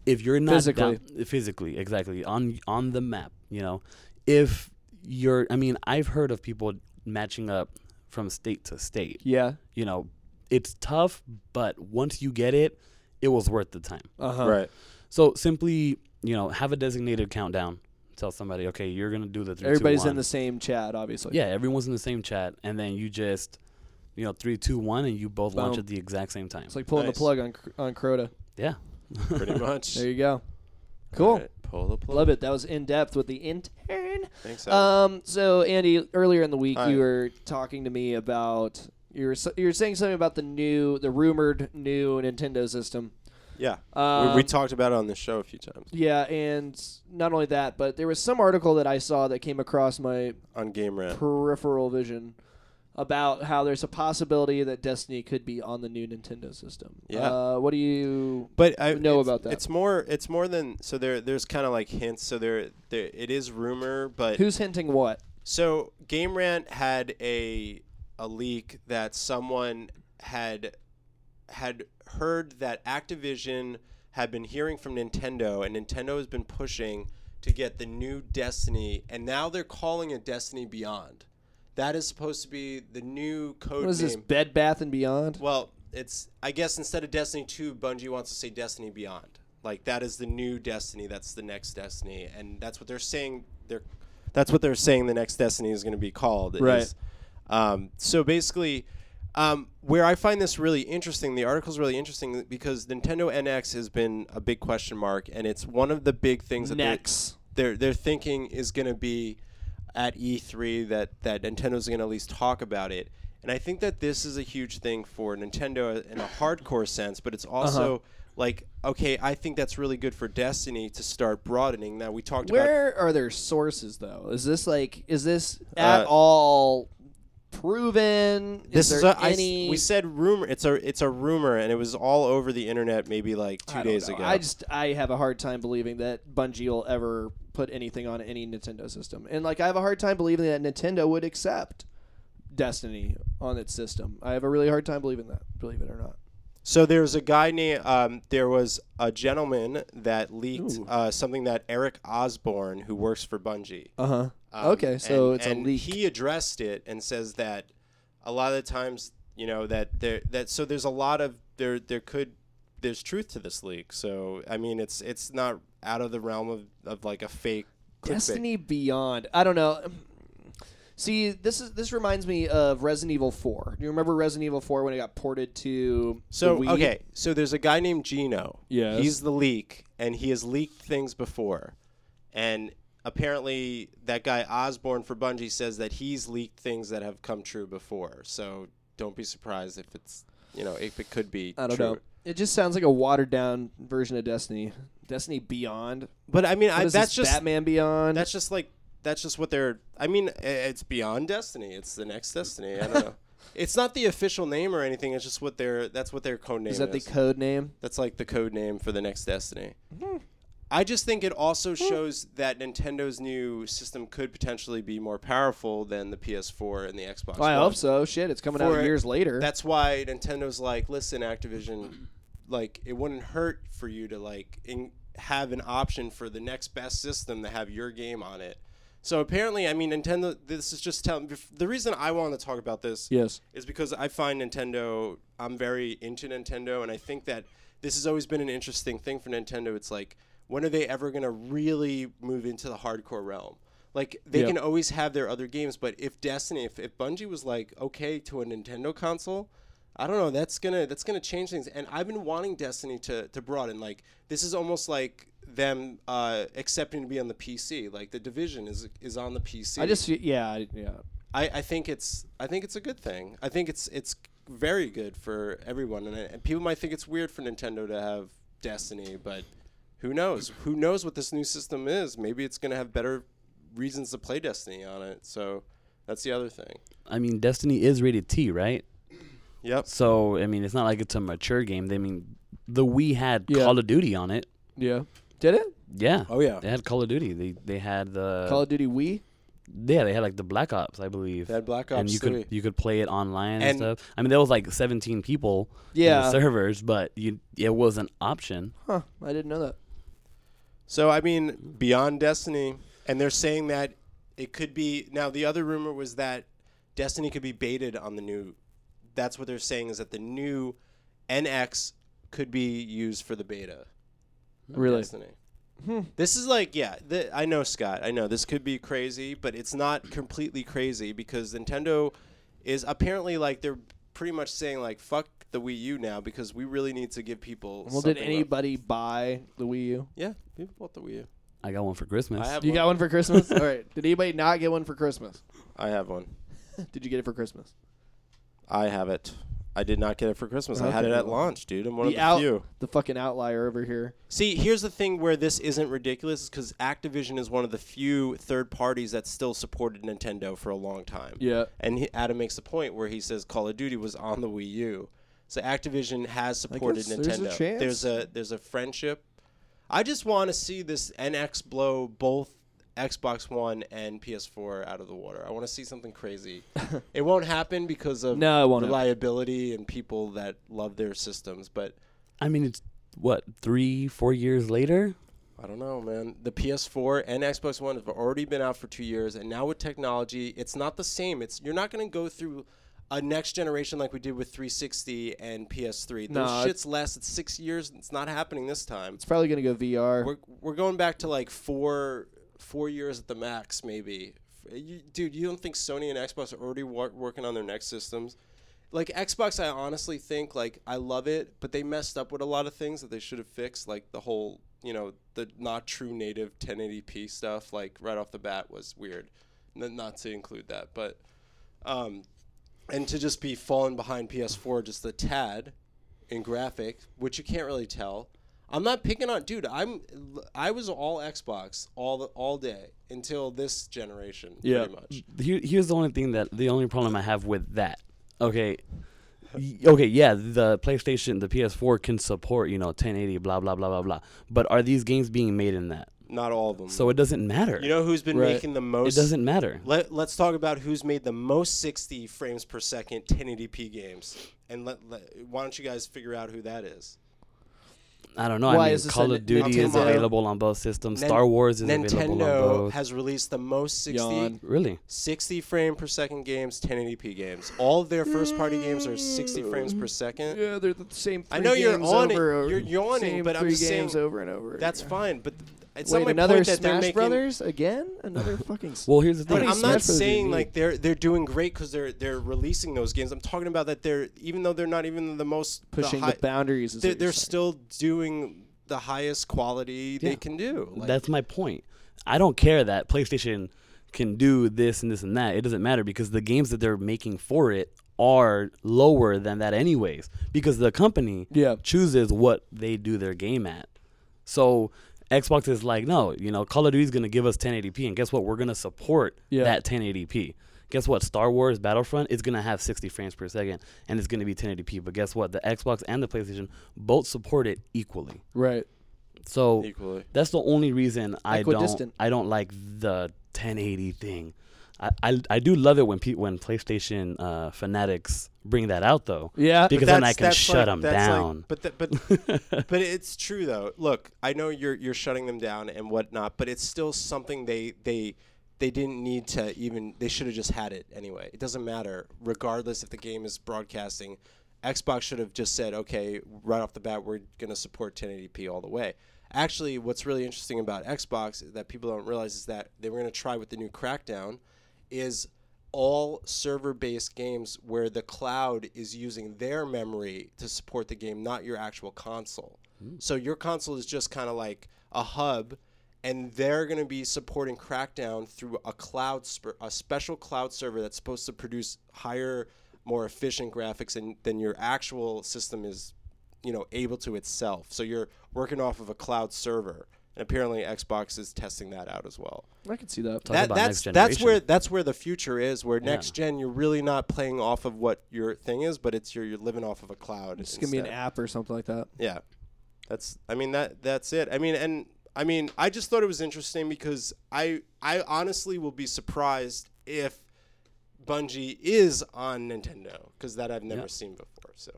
If you're not Physically. down- physically, exactly on on the map, you know. If you're I mean, I've heard of people matching up from state to state Yeah. you know, it's tough, but once you get it, it was worth the time. Uh huh. Right. So simply, you know, have a designated countdown. Tell somebody, okay, you're gonna do the three. two, Everybody's in the same chat, obviously. Yeah, everyone's in the same chat, and then you just, you know, three, two, one, and you both launch at the exact same time. It's like pulling Nice. the plug on Cr- on Crota. yeah, Pretty much. There you go. Cool. Alright, Pull the plug. Love it. That was in depth with the intern. Thanks. Adam. Um. So Andy, earlier in the week, Hi. you were talking to me about you were you were saying something about the new, the rumored new Nintendo system. yeah. Um, we, we talked about it on the show a few times Yeah, and not only that, but there was some article that I saw that came across my on Game Rant. peripheral vision about how there's a possibility that Destiny could be on the new Nintendo system. Yeah. Uh, what do you? But I know about that. It's more. It's more than so. There. There's kind of like hints. So there. There. It is rumor, but Who's hinting what? So Game Rant had a a leak that someone had had heard that Activision had been hearing from Nintendo, and Nintendo has been pushing to get the new Destiny, and now they're calling it Destiny Beyond. That is supposed to be the new code What is name. this? Bed Bath and Beyond. Well, it's I guess instead of Destiny 2, Bungie wants to say Destiny Beyond. Like that is the new Destiny, that's the next Destiny, and that's what they're saying they're that's what they're saying the next Destiny is going to be called. is- Right. Um, so basically um, where I find this really interesting, the article's really interesting because Nintendo NX has been a big question mark, and it's one of the big things that they're- they're they're thinking is going to be at E3 that that Nintendo's going to at least talk about it. And I think that this is a huge thing for Nintendo in a hardcore sense, but it's also Uh-huh. like okay, I think that's really good for Destiny to start broadening. Now we talked about Where are their sources though? Is this like is this at Uh, all proven? this is is there a, I any? we said rumor. It's a it's a rumor, and it was all over the internet maybe like two days know. ago. I just I have a hard time believing that Bungie will ever put anything on any Nintendo system, and like I have a hard time believing that Nintendo would accept Destiny on its system. I have a really hard time believing that. Believe it or not. So there's a guy named. Um, there was a gentleman that leaked Ooh. uh, something that Eric Osborn, who works for Bungie. Uh huh. Um, Okay, so and- it's a and leak. He addressed it and says that a lot of the times, you know, that there that so there's a lot of there there could there's truth to this leak. So I mean, it's it's not out of the realm of, of like a fake clickbait. Destiny Beyond. I don't know. See, this is this reminds me of Resident Evil 4. Do you remember Resident Evil 4 when it got ported to So the Wii? okay, so there's a guy named Gino. Yes. He's the leak, and he has leaked things before, and apparently that guy Osborn for Bungie says that he's leaked things that have come true before. So don't be surprised if it's you know if it could be. I don't true. know. It just sounds like a watered down version of Destiny. Destiny Beyond. But I mean, What I, is that's this, just Batman Beyond. that's just like that's just what they're. I mean, it's beyond Destiny. It's the next Destiny. I don't know. It's not the official name or anything. It's just what their that's what their code name is that the code name? That's like the code name for the next Destiny. Hmm. I just think it also shows that Nintendo's new system could potentially be more powerful than the PS4 and the Xbox. Well, I hope so. Shit, it's coming For out it- years later. That's why Nintendo's like, listen, Activision, like it wouldn't hurt for you to like in, have an option for the next best system to have your game on it. So apparently, I mean, Nintendo. This is just telling. The reason I want to talk about this yes. is because I find Nintendo. I'm very into Nintendo, and I think that this has always been an interesting thing for Nintendo. It's like when are they ever gonna really move into the hardcore realm? Like they Yep. can always have their other games, but if Destiny, if, if Bungie was like okay to a Nintendo console, I don't know. That's gonna that's gonna change things. And I've been wanting Destiny to to broaden. Like this is almost like them uh, accepting to be on the PC. Like the Division is is on the PC. I just yeah I- yeah. I, I think it's I think it's a good thing. I think it's it's very good for everyone, and, and people might think it's weird for Nintendo to have Destiny, but who knows? Who knows what this new system is? Maybe it's gonna have better reasons to play Destiny on it. So that's the other thing. I mean, Destiny is rated T, right? Yep. So I mean, it's not like it's a mature game. They mean the Wii had Yeah. Call of Duty on it. Yeah. Did it? Yeah. Oh yeah. They had Call of Duty. They they had the Call of Duty Wii? yeah they had like the Black Ops, I believe. They had Black Ops and you 3. could you could play it online and, And- stuff. I mean, there was like 17 people in Yeah. the servers, but you it was an option. Huh. I didn't know that. So I mean, beyond Destiny, and they're saying that it could be now. The other rumor was that Destiny could be baited on the new. That's what they're saying is that the new NX could be used for the beta. Of Really? Destiny. This is like yeah. The, I know Scott. I know this could be crazy, but it's not completely crazy because Nintendo is apparently like they're pretty much saying like fuck the Wii U now because we really need to give people. Well, did something anybody buy the Wii U? Yeah, people bought the Wii U. I got one for Christmas. I have You one. got one for Christmas? All right. Did anybody not get one for Christmas? I have one. Did you get it for Christmas? I have it. I did not get it for Christmas. I had Okay, it at launch, dude. I'm one the of the out- few. The fucking outlier over here. See, here's the thing where this isn't ridiculous is because Activision is one of the few third parties that still supported Nintendo for a long time. Yeah. And he, Adam makes the point where he says Call of Duty was on the Wii U. So Activision has supported guess Nintendo. there's a chance. There's a there's a friendship. I just want to see this NX blow both Xbox One and PS4 out of the water. I want to see something crazy. it won't happen because of No, it won't happen. reliability and people that love their systems, but I mean, it's what three, four years later. I don't know, man. The PS4 and Xbox One have already been out for two years, and now with technology, it's not the same. It's you're not going to go through a next generation like we did with 360 and PS3. Those No, shits lasted six years. It's not happening this time. It's probably gonna go VR. We're we're going back to like four four years at the max, maybe. You, dude, you don't think Sony and Xbox are already wor- working on their next systems? Like Xbox, I honestly think like I love it, but they messed up with a lot of things that they should have fixed, like the whole you know the not true native 1080p stuff. Like right off the bat was weird. N- not to include that, but um, and to just be falling behind PS4 just a tad in graphic, which you can't really tell. I'm not picking on, dude. I'm I was all Xbox all the, all day until this generation, Yeah. pretty much. Here, here's the only thing that the only problem I have with that. Okay. Okay, yeah, the PlayStation, the PS4 can support, you know, 1080, blah blah blah blah blah. But are these games being made in that? Not all of them. So it doesn't matter. you know who's been Right. making the most? it doesn't matter. Let, let's talk about who's made the most 60 frames per second 1080p games, and let, let why don't you guys figure out who that is? I don't know. Why I mean, is Call of Duty is available on both systems. Nin- Star Wars is available on Nintendo both. has released the most 60 Yawn. really? 60 frame per second games, 1080p games. All of their first party games are 60 frames per second. Yeah, they're the same. Thing. I three know you're games on it. over, over- You're yawning, same but I'm three just games saying over and over. That's again. fine, but th- it's Wait, not my another point that they're Smash making. Brothers again? Another fucking. s- Well, here's the But thing. many I'm Smash not Brothers do you saying need? like they're they're doing great because they're they're releasing those games. I'm talking about that they're even though they're not even the most the pushing high- the boundaries. Is they're, what they're you're saying. still doing the highest quality they can do. Like, That's my point. I don't care that PlayStation can do this and this and that. It doesn't matter because the games that they're making for it are lower than that anyways because the company Yeah. chooses what they do their game at. So Xbox is like, no, you know, Call of Duty is going to give us 1080p and guess what? We're going to support Yeah. that 1080p. Guess what? Star Wars Battlefront is going to have 60 frames per second and it's going to be 1080p. But guess what? The Xbox and the PlayStation both support it equally. Right. So equally. that's the only reason I don't I don't like the 1080 thing. I, I, I do love it when pe- when PlayStation uh, fanatics bring that out though. Yeah. Because then I can shut like- down. but the, but but it's true though. Look, I know you're you're shutting them down and whatnot, but it's still something they they they didn't need to even. They should have just had it anyway. It doesn't matter, regardless if the game is broadcasting Xbox should have just said, okay, right off the bat, we're going to support 1080p all the way. Actually, what's really interesting about Xbox that people don't realize is that they were going to try with the new Crackdown is all server-based games where the cloud is using their memory to support the game, not your actual console. Hmm. So your console is just kind of like a hub, and they're going to be supporting Crackdown through a cloud, sp- a special cloud server that's supposed to produce higher, more efficient graphics than, than your actual system is, you know, able to itself. So you're working off of a cloud server, and apparently Xbox is testing that out as well. I can see that. Talk That, about that's next that's where that's where the future is. Where Yeah. next gen, you're really not playing off of what your thing is, but it's you're, you're living off of a cloud. It's gonna be an app or something like that. Yeah, that's. I mean that that's it. I mean, and I mean, I just thought it was interesting because I I honestly will be surprised if Bungie is on Nintendo because that I've never Yeah. seen before. So,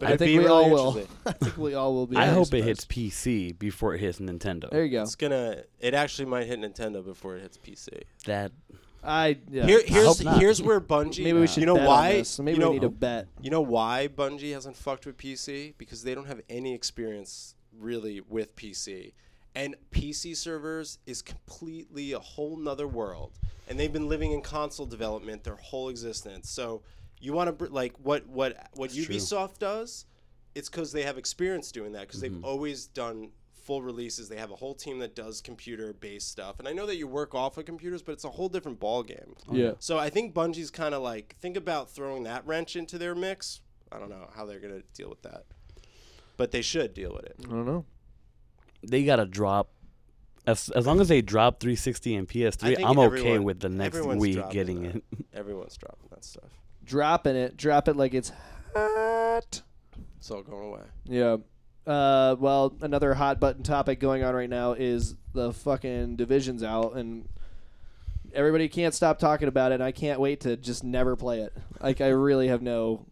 I think we really all will. interesting. I think we all will be. I hope it hits PC before it hits Nintendo. There you go. It's gonna. It actually might hit Nintendo before it hits PC. That I yeah. Here, here's hope not. here's where Bungie. Maybe we should You know bet on why? this. Maybe you know, we need to bet. You know why Bungie hasn't fucked with PC? Because they don't have any experience really with PC. And PC servers is completely a whole nother world. And they've been living in console development their whole existence. So you want to br- like what what what It's true. Ubisoft does? It's because they have experience doing that because Mm-hmm. they've always done full releases. They have a whole team that does computer based stuff. And I know that you work off of computers, but it's a whole different ball game. Yeah. So I think Bungie's kind of like think about throwing that wrench into their mix. I don't know how they're gonna deal with that, but they should deal with it. I don't know. they gotta drop. As, as long as they drop 360 and PS3, I'm okay everyone- with the next week getting that. it. Everyone's dropping that stuff. Dropping it. Drop it like it's hot. It's all going away. Yeah. Uh, well, another hot button topic going on right now is the fucking divisions out, and everybody can't stop talking about it. And I can't wait to just never play it. Like I really have no.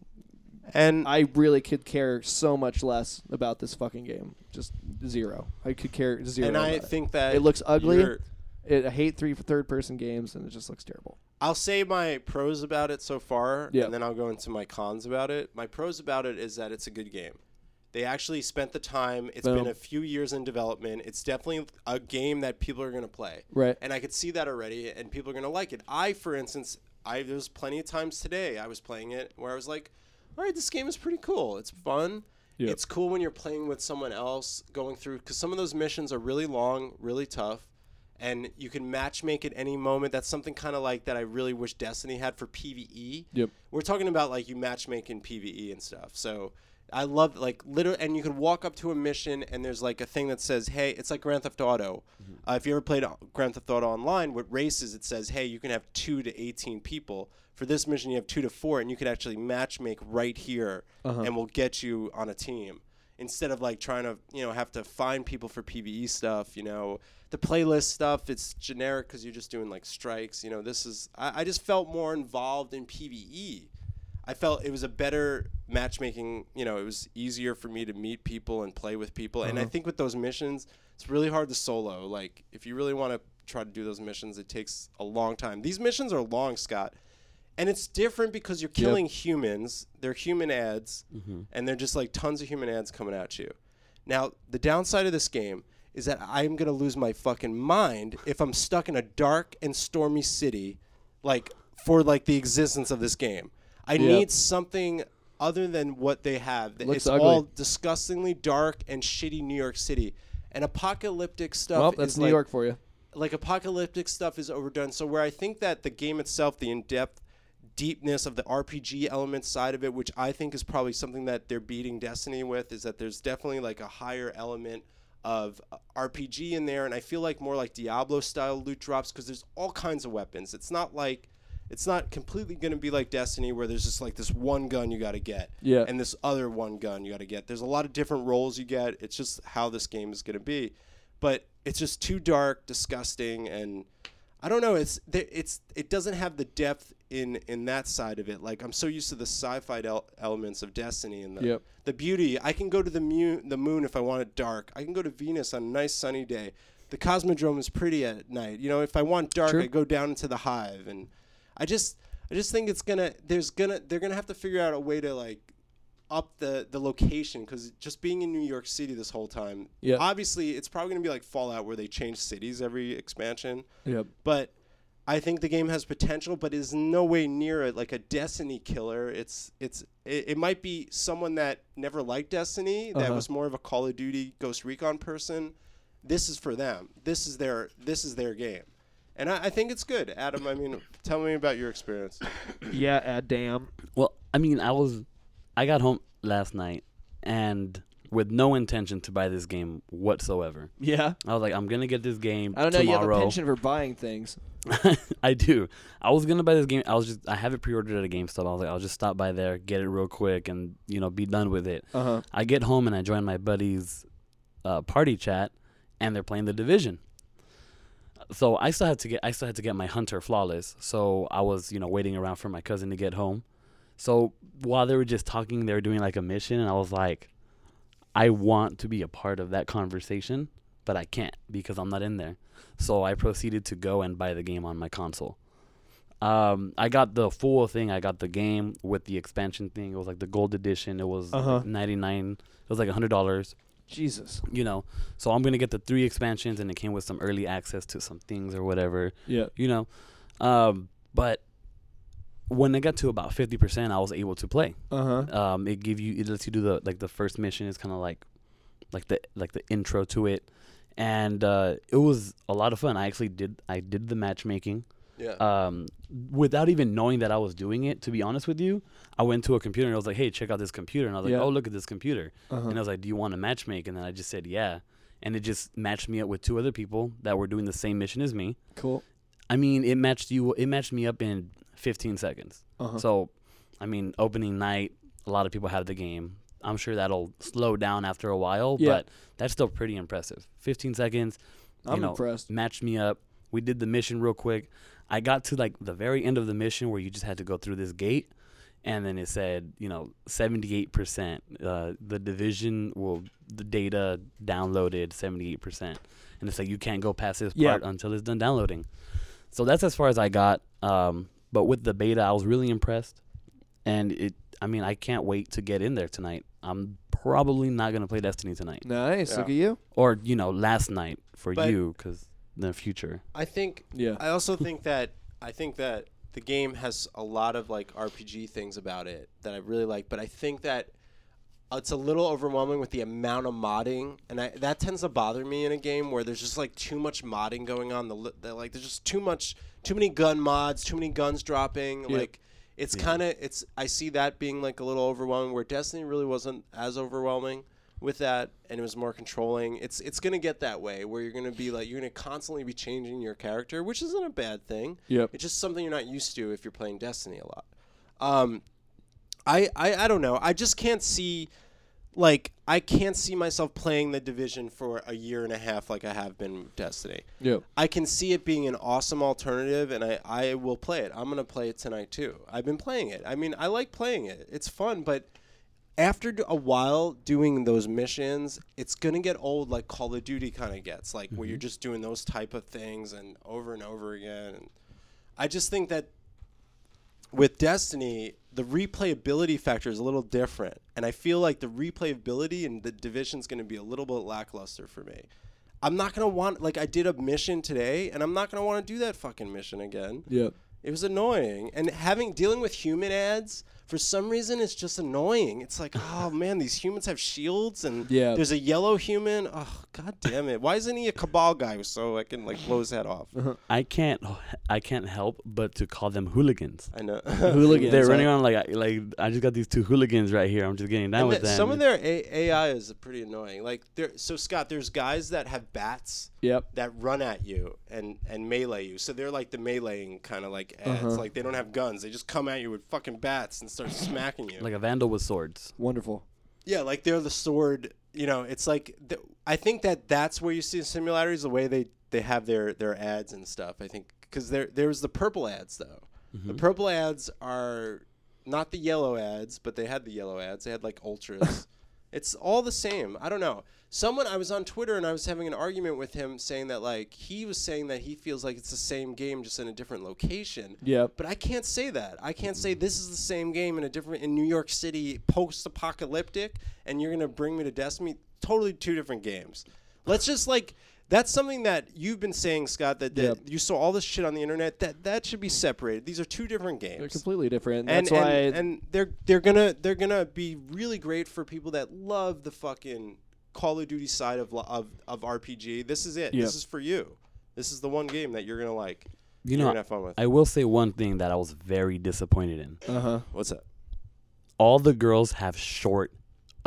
And I really could care so much less about this fucking game. Just zero. I could care zero. and I about it. think that It looks ugly. It, I hate three third person games, and it just looks terrible. I'll say my pros about it so far, Yeah. and then I'll go into my cons about it. My pros about it is that it's a good game. They actually spent the time. It's Boom. been a few years in development. It's definitely a game that people are going to play. Right. and I could see that already, and people are gonna like it. I, for instance, I there's plenty of times today I was playing it where I was like, all right, this game is pretty cool. It's fun. Yep. It's cool when you're playing with someone else, going through because some of those missions are really long, really tough, and you can match make at any moment. That's something kind of like that I really wish Destiny had for PVE. Yep. We're talking about like you match make in PVE and stuff. So I love like literally, and you can walk up to a mission and there's like a thing that says, "Hey," it's like Grand Theft Auto. Uh, if you ever played Grand Theft Auto online, with races it says, "Hey, you can have two to eighteen people." For this mission, you have two to four, and you can actually match make right here, and we'll get you on a team instead of like trying to you know have to find people for PVE stuff. You know, the playlist stuff it's generic because you're just doing like strikes. You know, this is I, I just felt more involved in PVE. I felt it was a better matchmaking. You know, it was easier for me to meet people and play with people. And I uh-huh. think with those missions, it's really hard to solo. Like if you really want to try to do those missions, it takes a long time. These missions are long, Scott. And it's different because you're killing humans. They're human adds, mm-hmm. and they're just like tons of human adds coming at you. Now, the downside of this game is that I'm gonna lose my fucking mind if I'm stuck in a dark and stormy city, like for like the existence of this game. I Yeah. need something other than what they have. Looks it's ugly. all disgustingly dark and shitty New York City. And apocalyptic stuff Well, that's New like, York for you. like apocalyptic stuff is overdone. So where I think that the game itself, the in-depth deepness of the RPG element side of it, which I think is probably something that they're beating Destiny with, is that there's definitely like a higher element of uh, RPG in there, and I feel like more like Diablo style loot drops because there's all kinds of weapons. It's not like it's not completely going to be like Destiny where there's just like this one gun you got to get, Yeah. and this other one gun you got to get. There's a lot of different roles you get. It's just how this game is going to be, but it's just too dark, disgusting, and I don't know. It's it's it doesn't have the depth in in that side of it. Like I'm so used to the sci-fi el- elements of Destiny and the Yep. the beauty. I can go to the moon the moon if I want it dark. I can go to Venus on a nice sunny day. The Cosmodrome is pretty at night. You know, if I want dark, True. I go down into the hive and I just I just think it's gonna there's gonna they're gonna have to figure out a way to like up the the location because just being in New York City this whole time. Yeah. Obviously, it's probably gonna be like Fallout where they change cities every expansion. Yep. But I think the game has potential, but is no way near it like a Destiny killer. It's it's it, it might be someone that never liked Destiny, that Uh-huh. was more of a Call of Duty Ghost Recon person. This is for them. This is their this is their game. And I, I think it's good. Adam, I mean, tell me about your experience. Yeah, uh, damn. Well, I mean, I was, I got home last night and with no intention to buy this game whatsoever. Yeah. I was like, I'm gonna get this game I don't know. You have a tomorrow. penchant for buying things. I do. I was gonna buy this game. I was just, I have it pre-ordered at a GameStop. I was like, I'll just stop by there, get it real quick, and you know, be done with it. Uh huh. I get home and I join my buddies' uh, party chat, and they're playing the Division. So I still had to get I still had to get my hunter flawless. So I was you know waiting around for my cousin to get home. So while they were just talking, they were doing like a mission, and I was like, I want to be a part of that conversation, but I can't because I'm not in there. So I proceeded to go and buy the game on my console. Um, I got the full thing. I got the game with the expansion thing. It was like the gold edition. It was Uh-huh. like 99. It was like hundred dollars. Jesus. You know, so I'm gonna get the three expansions, and it came with some early access to some things or whatever. Yeah. You know, um, but when I got to about 50%, I was able to play. Uh huh. Um, it give you it lets you do the like the first mission is kind of like like the like the intro to it, and uh, it was a lot of fun. I actually did I did the matchmaking Yeah. um, without even knowing that I was doing it. To be honest with you, I went to a computer and I was like, "Hey, check out this computer," and I was Yeah. like, "Oh, look at this computer," Uh-huh. and I was like, "Do you want to matchmake?" And then I just said, "Yeah," and it just matched me up with two other people that were doing the same mission as me. Cool. I mean, it matched you. It matched me up in 15 seconds. Uh-huh. So, I mean, opening night, a lot of people have the game. I'm sure that'll slow down after a while, Yeah. but that's still pretty impressive. 15 seconds, you I'm know, impressed. matched me up. We did the mission real quick. I got to like the very end of the mission where you just had to go through this gate, and then it said, you know, 78%. Uh, the division will the data downloaded 78%, and it's like you can't go past this Yeah. part until it's done downloading. So that's as far as I got. Um, but with the beta, I was really impressed, and it. I mean, I can't wait to get in there tonight. I'm probably not gonna play Destiny tonight, Nice. Yeah. Look at you. or you know, last night for But- you, because the future. I think Yeah. I also think that I think that the game has a lot of like RPG things about it that I really like, but I think that it's a little overwhelming with the amount of modding, and I, that tends to bother me in a game where there's just like too much modding going on. The, li- the like there's just too much, too many gun mods, too many guns dropping. Yep. Like it's Yeah. kind of it's I see that being like a little overwhelming. Where Destiny really wasn't as overwhelming with that, and it was more controlling. It's it's gonna get that way where you're gonna be like you're gonna constantly be changing your character, which isn't a bad thing. Yep. It's just something you're not used to if you're playing Destiny a lot. Um, I, I I don't know. I just can't see, like, I can't see myself playing the division for a year and a half like I have been with Destiny. Yep. I can see it being an awesome alternative, and I, I will play it. I'm gonna play it tonight too. I've been playing it. I mean, I like playing it. It's fun, but after a while doing those missions, it's gonna get old, like Call of Duty kind of gets, like where you're mm-hmm. just doing those type of things and over and over again. And I just think that with Destiny, the replayability factor is a little different, and I feel like the replayability and the division is going to be a little bit lackluster for me. I'm not gonna want like I did a mission today, and I'm not gonna want to do that fucking mission again. Yep. It was annoying, and having dealing with human adds for some reason it's just annoying. It's like, oh man, these humans have shields, and Yeah. there's a yellow human. Oh god damn it! Why isn't he a cabal guy so I can like blow his head off? I can't I can't help but to call them hooligans. I know. Hooligans. They're running around like I- like I just got these two hooligans right here. I'm just getting down And with the- them. some of their A- AI is pretty annoying. Like there, so Scott, there's guys that have bats Yep. that run at you and and melee you. So they're like the meleeing kind of like adds. Uh-huh. Like they don't have guns. They just come at you with fucking bats and start smacking you. like a vandal with swords. Wonderful. yeah, like they're the sword. You know, it's like th- I think that that's where you see the similarities. The way they they have their their adds and stuff. I think because there there's the purple adds though. The mm-hmm. purple adds are not the yellow adds, but they had the yellow adds. They had like ultras. It's all the same. I don't know. Someone I was on Twitter and I was having an argument with him saying that like he was saying that he feels like it's the same game just in a different location. Yeah. But I can't say that. I can't say this is the same game in a different in New York City post-apocalyptic and you're going to bring me to Destiny totally two different games. Let's just like that's something that you've been saying, Scott. That, that Yep. you saw all this shit on the internet. That that should be separated. These are two different games They're completely different. and That's why. and, and they're they're gonna they're gonna be really great for people that love the fucking Call of Duty side of of, of RPG. This is it. Yep. This is for you. This is the one game that you're gonna like. You you're know, gonna have fun with. I will say one thing that I was very disappointed in. uh huh. What's that? All the girls have short,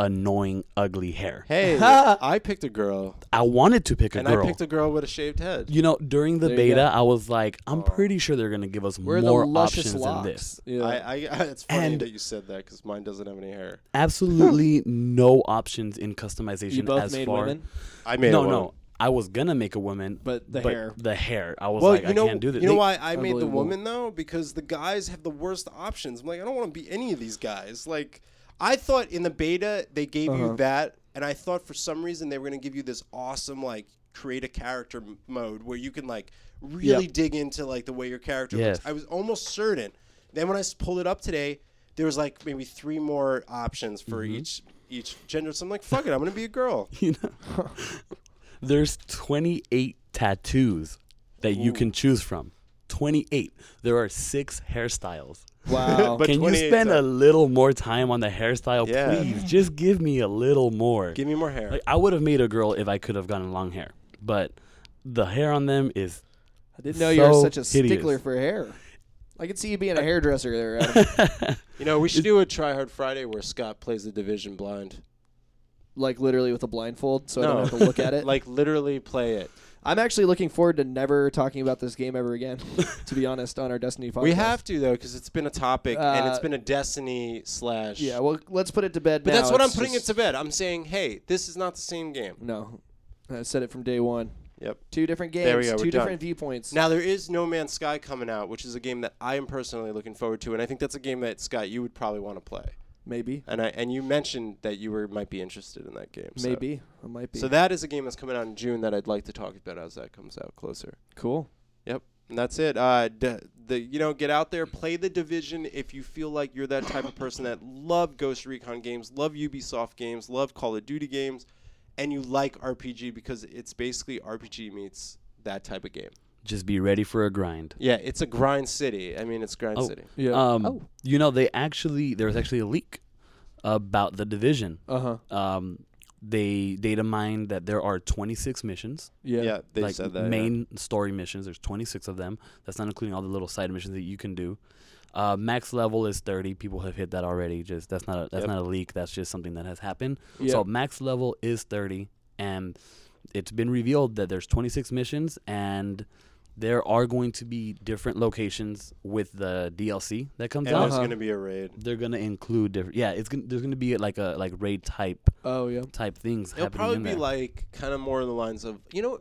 annoying, ugly hair. Hey, I picked a girl, I wanted to pick a girl. and girl. I picked a girl with a shaved head. you know, during the There you beta. I was like, I'm Oh. pretty sure they're gonna give us We're more the luscious options locks. than this. Yeah. I, I, it's funny And- that you said that because mine doesn't have any hair. Absolutely no options in customization you both as made far. women, I made no, a woman. no. I was gonna make a woman, but the but hair. the hair. I was Well, like, you know, I can't do this. you know They- why I made the Unbelievable. woman though? Because the guys have the worst options. I'm like, I don't want to be any of these guys. Like, I thought in the beta they gave Uh-huh. you that, and I thought for some reason they were gonna give you this awesome like create a character m- mode where you can like really dig into like the way your character Yes. looks. I was almost certain. Then when I pulled it up today, there was like maybe three more options for Mm-hmm. each each gender. So I'm like, fuck it, I'm gonna be a girl. you know, there's 28 tattoos that you can choose from. 28. There are six hairstyles. wow. But Can you 28 spend a little more time on the hairstyle, Yeah. please? Just give me a little more. Give me more hair. Like I would have made a girl if I could have gotten long hair, but the hair on them is I didn't know you were so such a hideous. stickler for hair. I could see you being a hairdresser there, Adam. you know, we should do a Try Hard Friday where Scott plays the division blind. like literally with a blindfold, so I don't have to look at it. like literally play it. I'm actually looking forward to never talking about this game ever again. to be honest, on our Destiny podcast, We have to though, because it's been a topic and it's uh, been a Destiny slash. Yeah, well, let's put it to bed. but now. that's what I'm putting it to bed. I'm saying, hey, this is not the same game. No, I said it from day one. Yep. Two different games, There we go, two we're done. different viewpoints. Now there is No Man's Sky coming out, which is a game that I am personally looking forward to, and I think that's a game that Scott you would probably want to play. Maybe, And I and you mentioned that you were might be interested in that game. so- maybe, I might be. So that is a game that's coming out in June that I'd like to talk about as that comes out closer. cool. Yep. And that's it. Uh, d- the you know, get out there, play the division if you feel like you're that type of person that love Ghost Recon games, love Ubisoft games, love Call of Duty games, and you like RPG because it's basically RPG meets that type of game. Just be ready for a grind. Yeah, it's a grind city. I mean, it's grind Oh. city. Yeah. Um, oh. you know, they actually there was actually a leak about the division. Uh huh. Um, they data mined that there are 26 missions, Yeah. Yeah, they like said that. yeah. main story missions. There's 26 of them. That's not including all the little side missions that you can do. Uh, max level is 30. People have hit that already. Just that's not a, that's Yep. not a leak. That's just something that has happened. Yeah. So max level is 30, and it's been revealed that there's 26 missions, and there are going to be different locations with the DLC that comes And out. there's Uh-huh. going to be a raid. They're gonna include different. Yeah, it's gonna there's gonna be like a like raid type Oh yeah. type things It'll happening probably in be there. like kind of more in the lines of you know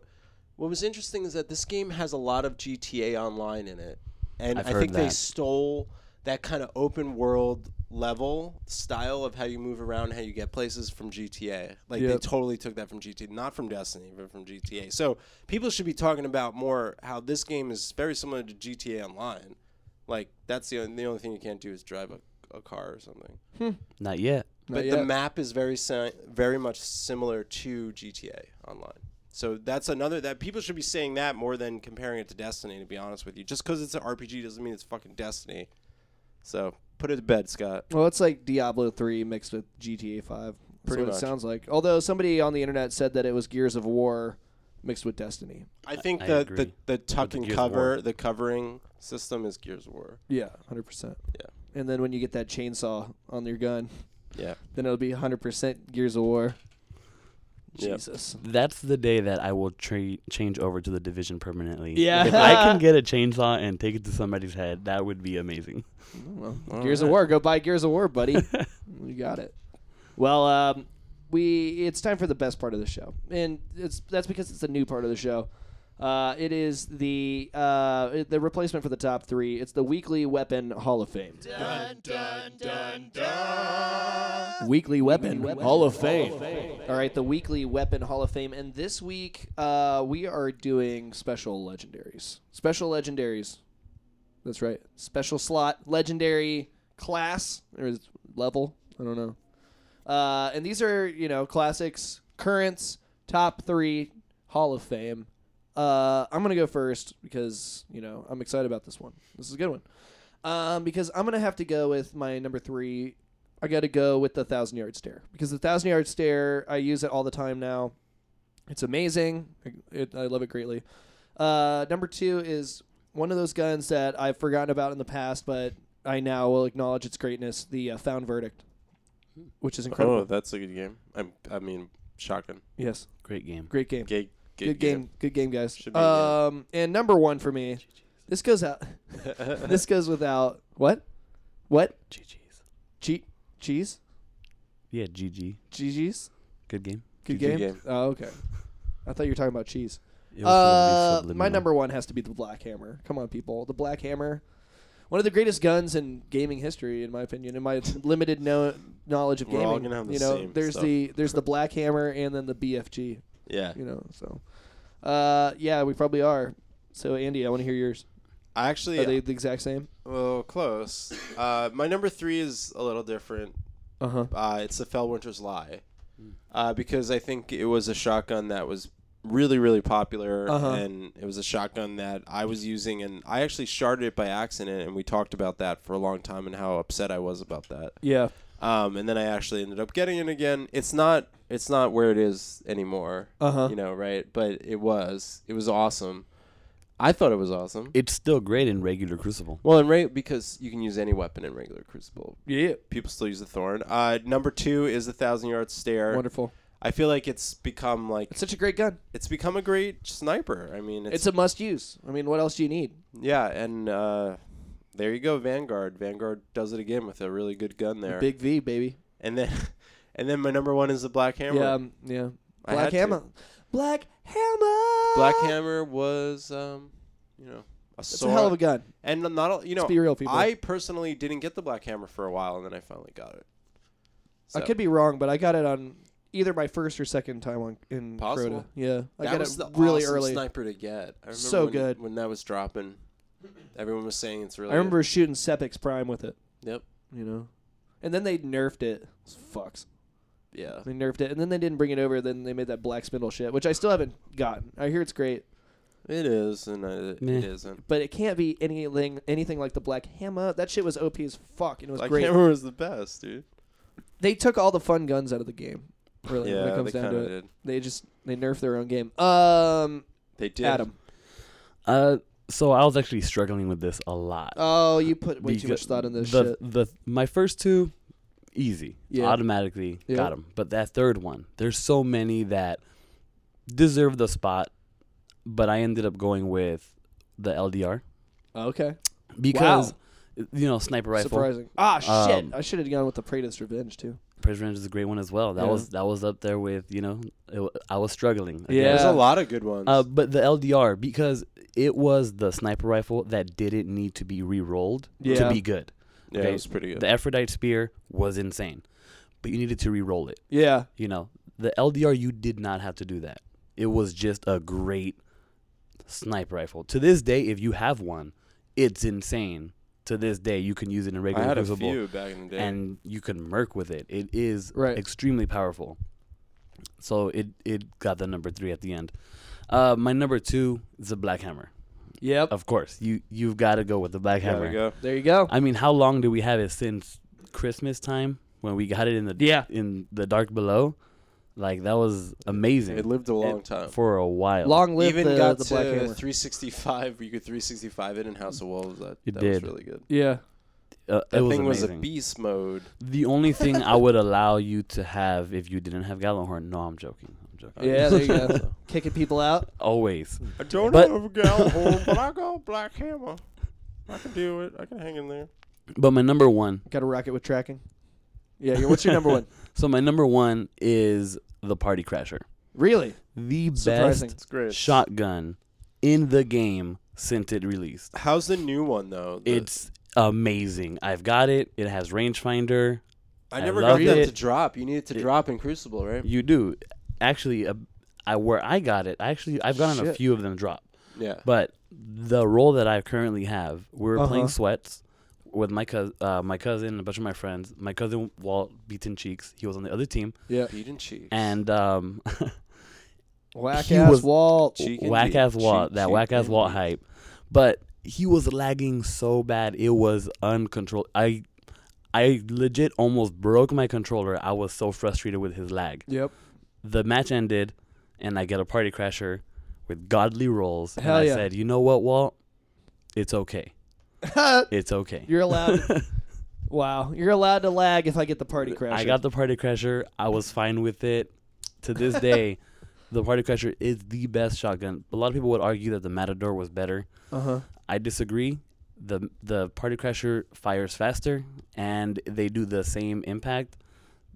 what was interesting is that this game has a lot of GTA Online in it, and I've I heard think they stole that kind of open world level style of how you move around, how you get places from GTA. Like they totally took that from GTA, not from Destiny, but from GTA. So people should be talking about more how this game is very similar to GTA Online. Like that's the only, the only thing you can't do is drive a, a car or something. Hmm. Not yet. Not But yet. the map is very si- very much similar to GTA Online. So that's another that people should be saying that more than comparing it to Destiny. To be honest with you, just because it's an RPG doesn't mean it's fucking Destiny. So put it to bed, Scott. Well, it's like Diablo 3 mixed with GTA 5. That's Pretty what much. it sounds like. Although somebody on the internet said that it was Gears of War mixed with Destiny. I think I the, the agree. the tuck and Gears of cover, War. the covering system is Gears of War. Yeah, 100%. Yeah. And then when you get that chainsaw on your gun, Yeah. then it'll be 100% Gears of War. Yep. Jesus. That's the day that I will tra- change over to the division permanently. Yeah. If I can get a chainsaw and take it to somebody's head, that would be amazing. Well, All Gears of. War. Go buy Gears of War, buddy. you got it. Well, um, we it's time for the best part of the show, and it's that's because it's a new part of the show. Uh, it is the uh, the replacement for the top three. It's the weekly weapon Hall of Fame. dun dun dun dun Weekly Weapon Hall of Fame. All right, the Weekly Weapon Hall of Fame. And this week, uh, we are doing special legendaries. Special legendaries. That's right. Special slot, legendary class, or level. I don't know. Uh, and these are, you know, classics, currents, top three, Hall of Fame. Uh, I'm going to go first because, you know, I'm excited about this one. This is a good one. Um, because I'm going to have to go with my number three I got to go with the thousand yard stare because the thousand yard stare I use it all the time now. It's amazing. I, it, I love it greatly. Uh, number two is one of those guns that I've forgotten about in the past, but I now will acknowledge its greatness. The uh, found verdict, which is incredible. Oh, that's a good game. I'm, I mean, shotgun. yes, Great game. great game. Gay, gay Good game. Good game, guys. Should be. Um, and number one for me. This goes out. this goes without what? What? GG's. Cheat cheese? Yeah, GG. GG's? Good game. Good GG game? game. Oh, okay. I thought you were talking about cheese. It was Uh, probably my subliminal. number one has to be the Black Hammer. Come on, people. The Black Hammer. One of the greatest guns in gaming history, in my opinion, in my limited no- knowledge of We're gaming. all gonna have the you know, same there's stuff. the there's the Black Hammer and then the BFG. Yeah. You know, so uh, yeah, we probably are. So Andy, I want to hear yours. I actually, Are they the exact same? well, close. Uh, my number three is a little different. Uh huh. Uh, it's the Felwinter's Lie, uh, because I think it was a shotgun that was really, really popular, Uh-huh. and it was a shotgun that I was using, and I actually started it by accident, and we talked about that for a long time and how upset I was about that. Yeah. Um, and then I actually ended up getting it again. It's not, it's not where it is anymore, Uh huh. you know, right? But it was, it was awesome. I thought it was awesome. It's still great in regular Crucible. Well, in right because you can use any weapon in regular Crucible. Yeah. People still use the Thorn. Uh, number two is the Thousand Yard Stare. Wonderful. I feel like it's become like It's such a great gun. it's become a great sniper. I mean, It's, it's, a must use. I mean, what else do you need? yeah, and uh, there you go, Vanguard. Vanguard does it again with a really good gun there. Big V, baby. and then, and then my number one is the Black Hammer. Yeah, um, yeah. I Black had to. Hammer. Black Hammer. Black Hammer was, um, you know, a That's sword. a hell of a gun. and not all- you know. Let's be real, people. I personally didn't get the Black Hammer for a while, and then I finally got it. I So- could be wrong, but I got it on either my first or second time on in Possible. Crota. Yeah, I that got was it the really awesome early. sniper to get. I remember So when, good. when that was dropping. Everyone was saying it's really. I remember shooting Sepiks Prime with it. Yep. You know, and then they nerfed it. Fucks. Yeah. They nerfed it, and then they didn't bring it over. Then they made that black spindle shit, which I still haven't gotten. I hear it's great, It is, and it Meh. isn't. but it can't be anything anything like the Black Hammer. That shit was OP as fuck, and it was Black great. Hammer was the best, dude. They took all the fun guns out of the game. Really, when yeah, it comes they down kind to of it, did. they just they nerfed their own game. Um, They did. Adam. Uh, so I was actually struggling with this a lot. Oh, you put way too Because much thought in this the, shit. The my first two, easy, Yeah. automatically Yeah. got him. But that third one, there's so many that deserve the spot, but I ended up going with the LDR Okay. because you know sniper rifle. Surprising. Ah, shit. Um, I should have gone with the Praedyth's Revenge too. President is a great one as well. That Yeah. was that was up there with you know it, w- I was struggling. Yeah. There's a lot of good ones. Uh, but the LDR because it was the sniper rifle that didn't need to be re-rolled Yeah. to be good. Yeah, okay, it was pretty good. The Efrideet's Spear was insane, but you needed to re-roll it. Yeah. You know, the LDR you did not have to do that. It was just a great sniper rifle. To this day, if you have one, it's insane. To this day, you can use it in I regular had a few back in the day. and you can merc with it. It is Right. extremely powerful. So it it got the number three at the end. Uh, my number two is the Black Hammer. Yep. Of course, you you've got to go with the Black Hammer. there Hammer. we go. There you go. I mean, how long do we have it since Christmas time when we got it in the Yeah. in the dark below? Like that was amazing. It lived a long It- time. for a while. Long live Even the, got the to Black Hammer. 365. You could 365 it in House of Wolves. That, It that did. was really good. yeah. Uh, That it was thing was a beast mode. The only thing I would allow you to have if you didn't have Gjallarhorn. No, I'm joking. I'm joking. Yeah, there you go. Kicking people out. Always. I don't But- have a Gallagher, but I got a Black Hammer. I can do it. I can hang in there. But my number one. Got a rocket with tracking. Yeah. What's your number one? So my number one is the Party Crasher. Really? The Surprising. best shotgun in the game since it released. How's the new one though? The- It's amazing. I've got it. It has rangefinder. I I never love got that it. to drop. You need it to It- drop in Crucible, right? You do. Actually, uh, I where I got it. I Actually, I've gotten a Shit. few of them drop. Yeah. But the role that I currently have, we were Uh-huh. playing sweats with my cousin, uh, my cousin, and a bunch of my friends. My cousin Walt Beaton Cheeks. He was on the other team, Yeah. Beat and cheek. and um, Whack He ass was- Walt. Cheek and whack deep. ass Walt, that cheek, whack ass and Walt deep. hype. But he was lagging so bad, it was uncontrolled. I, I legit almost broke my controller. I was so frustrated with his lag. Yep. The match ended, and I get a party crasher with godly rolls. Hell and I yeah. said, you know what, Walt? It's okay. It's okay. You're allowed. wow. You're allowed to lag if I get the party crasher. I got the party crasher. I was fine with it. To this day, the party crasher is the best shotgun. A lot of people would argue that the Matador was better. Uh huh. I disagree. the The party crasher fires faster, and they do the same impact.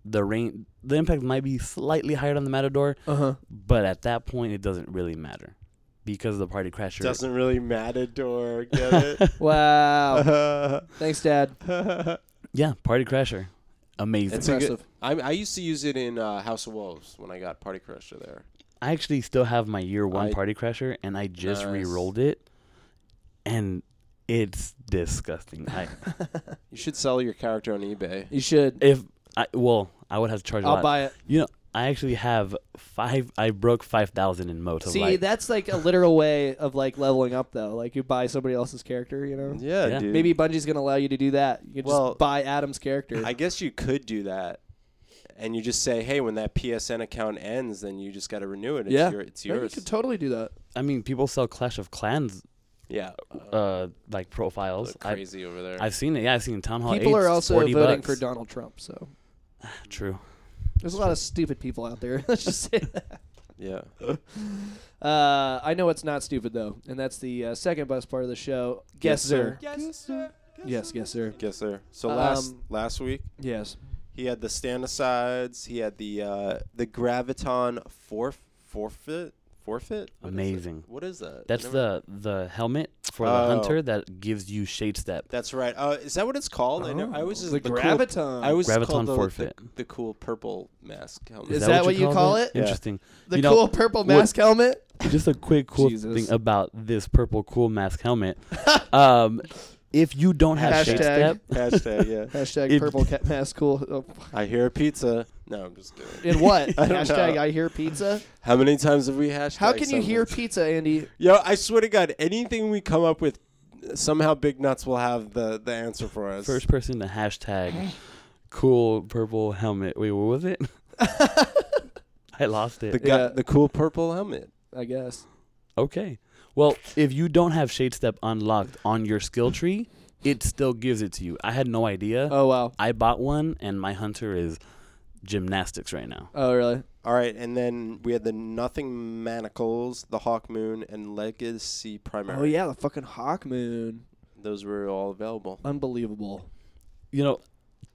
The rain, the impact might be slightly higher on the Matador, Uh huh. but at that point, it doesn't really matter because the party crasher. Doesn't really matter, door. Get Wow. it? Thanks, Dad. yeah, party crasher, amazing. It's a good- Impressive. I, I used to use it in uh, House of Wolves when I got Party crasher there. I actually still have my year one I- party crasher, and I just Nice. re-rolled it, and it's disgusting. I You should sell your character on eBay. You should. if I well, I would have to charge I'll lot. buy it. you know, I actually have five. I broke five thousand in mote of See, light. that's like a literal way of like leveling up, though. Like you buy somebody else's character, you know. Yeah, Yeah. dude. Maybe Bungie's gonna allow you to do that. You can Well, just buy Adam's character. I guess you could do that, and you just say, "Hey, when that PSN account ends, then you just got to renew it. It's Yeah. your, it's Yeah, you could totally do that. I mean, people sell Clash of Clans, yeah, uh, like profiles. look I've, crazy over there. I've seen it. Yeah, I've seen Town Hall. People 8's are also 40 voting bucks. for Donald Trump, so True. there's a lot of stupid people out there. Let's just say that. yeah, Uh, I know it's not stupid though, and that's the uh, second best part of the show. Guess sir. Yes, sir. Yes, yes, sir. Yes, sir. So last Um, last week Yes. he had the stand asides. He had the uh, the graviton forf- forfeit forfeit. What is it? Amazing. What is that? That's Never- the the helmet for Oh. the hunter that gives you shade step. That's right. Uh, is that what it's called? I, know, I always just the, cool- graviton. I always Graviton called the, forfeit. The, the cool purple mask helmet. Is that what you call it? Yeah. Interesting. the you know, cool purple what- mask helmet. Just a quick cool Jesus. thing about this purple cool mask helmet. um, if you don't have shade Hashtag. step, Hashtag yeah. Hashtag purple cat mask cool. Oh, I hear a pizza. No, I'm just kidding. In what? I don't Hashtag know. I hear pizza. How many times have we hashtag? How can you hear pizza, Andy? Yo, I swear to God, anything we come up with, somehow Big Nuts will have the the answer for us. first person to hashtag cool purple helmet. Wait, what was it? I lost the it. guy, Yeah. the cool purple helmet. I guess. Okay. Well, if you don't have shade step unlocked on your skill tree, it still gives it to you. I had no idea. Oh wow. I bought one, and my hunter is gymnastics right now. Oh really? All right, and then we had the Nothing Manacles, the Hawk Moon, and Legacy Primary. Oh yeah, the fucking Hawk Moon. those were all available. Unbelievable. You know,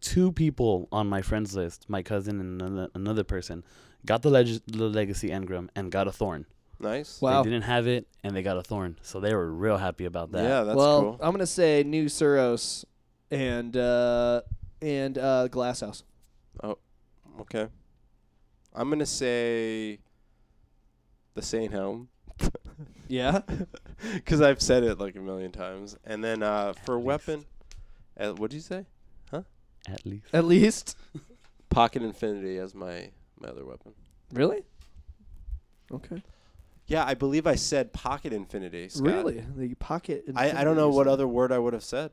two people on my friends list, my cousin and another, another person, got the, leg- the legacy engram and got a thorn. Nice. Wow. They didn't have it, and they got a thorn, so they were real happy about that. Yeah, that's well, cool. I'm gonna say New Suros and uh and uh Glasshouse. Okay. I'm gonna say the Saint Helm Yeah. because I've said it like a million times. And then uh, for At weapon, uh, what'd you say? Huh? At least. At least. Pocket Infinity as my my other weapon. Really? Okay. Yeah, I believe I said Pocket Infinity. Scott. Really? The pocket. I, I don't know what other word I would have said.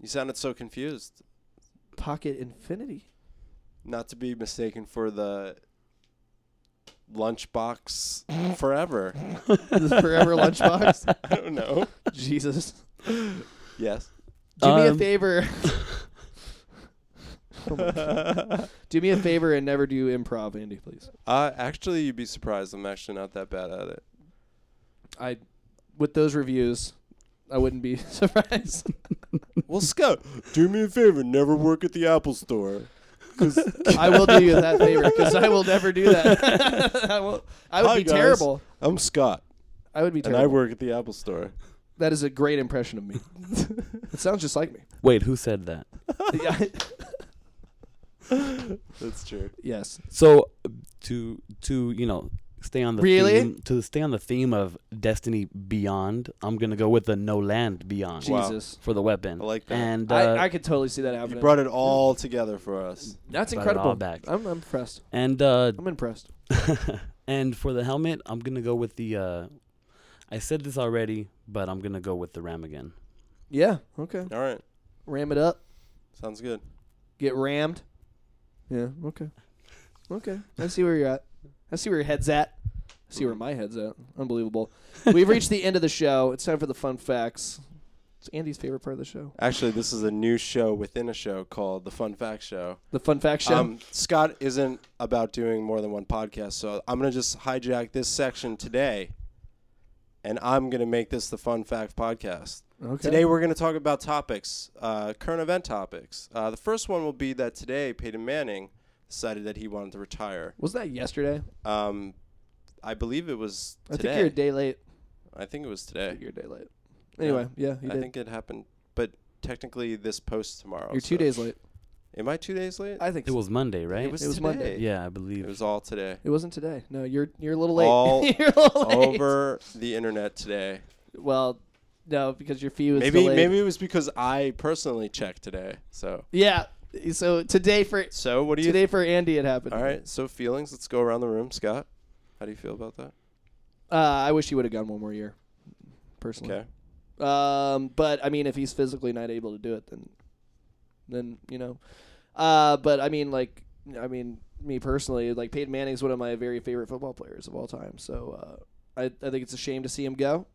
You sounded so confused. pocket infinity. Not to be mistaken for the lunchbox forever. the forever lunchbox. I don't know. Jesus. Yes. Do me a Um, favor. Oh do me a favor and never do improv, Andy, please. Uh, actually, you'd be surprised. I'm actually not that bad at it. I, with those reviews, I wouldn't be surprised. Well, Scott, do me a favor. Never work at the Apple Store. I will do you that favor because I will never do that. I will. I would Hi, be guys. terrible. I'm Scott, I would be and terrible. I work at the Apple Store. that is a great impression of me. it sounds just like me. Wait, who said that? Yeah, That's true. Yes. So to to you know stay on the Really? theme, to stay on the theme of Destiny Beyond, I'm gonna go with the No Land Beyond Wow. Jesus. for the weapon. I like that. And uh, I, I could totally see that happening. You happening. brought it all together for us. That's brought it all incredible. back. I'm, I'm impressed. and uh, I'm impressed. and for the helmet, I'm gonna go with the. Uh, I said this already, but I'm gonna go with the Ram again. Yeah. Okay. All right. Ram it up. Sounds good. Get rammed. Yeah. Okay. Okay. I see where you're at. I see where your head's at. See where my head's at. Unbelievable. We've reached the end of the show. It's time for the fun facts. It's Andy's favorite part of the show. Actually, this is a new show within a show called the Fun Fact Show. The fun fact show. Um, Scott isn't about doing more than one podcast, so I'm gonna just hijack this section today, and I'm gonna make this the Fun Fact podcast. okay. Today we're gonna talk about topics, uh, current event topics. Uh, the first one will be that today Peyton Manning decided that he wanted to retire. was that yesterday? Um, I believe it was I think you're a day late. I think it was I today. think you're a day late. Anyway, yeah, you I did. think it happened, but technically this post tomorrow. you're two so- days late. Am I two days late? I think It so. was Monday, right? It was, It was today. Monday. yeah, I believe It was all today. It wasn't today. No, you're you're a little late. All you're a little late. Over the internet today. Well, no, because your fee was Maybe delayed. maybe it was because I personally checked today. So Yeah. So today for so what do you? today for Andy it happened. all right. So feelings. Let's go around the room. Scott, how do you feel about that? Uh, I wish he would have gone one more year. Personally. Okay. Um, but I mean, if he's physically not able to do it, then, then you know. Uh, but I mean, like, I mean, me personally, like Peyton Manning's one of my very favorite football players of all time. So uh, I I think it's a shame to see him go.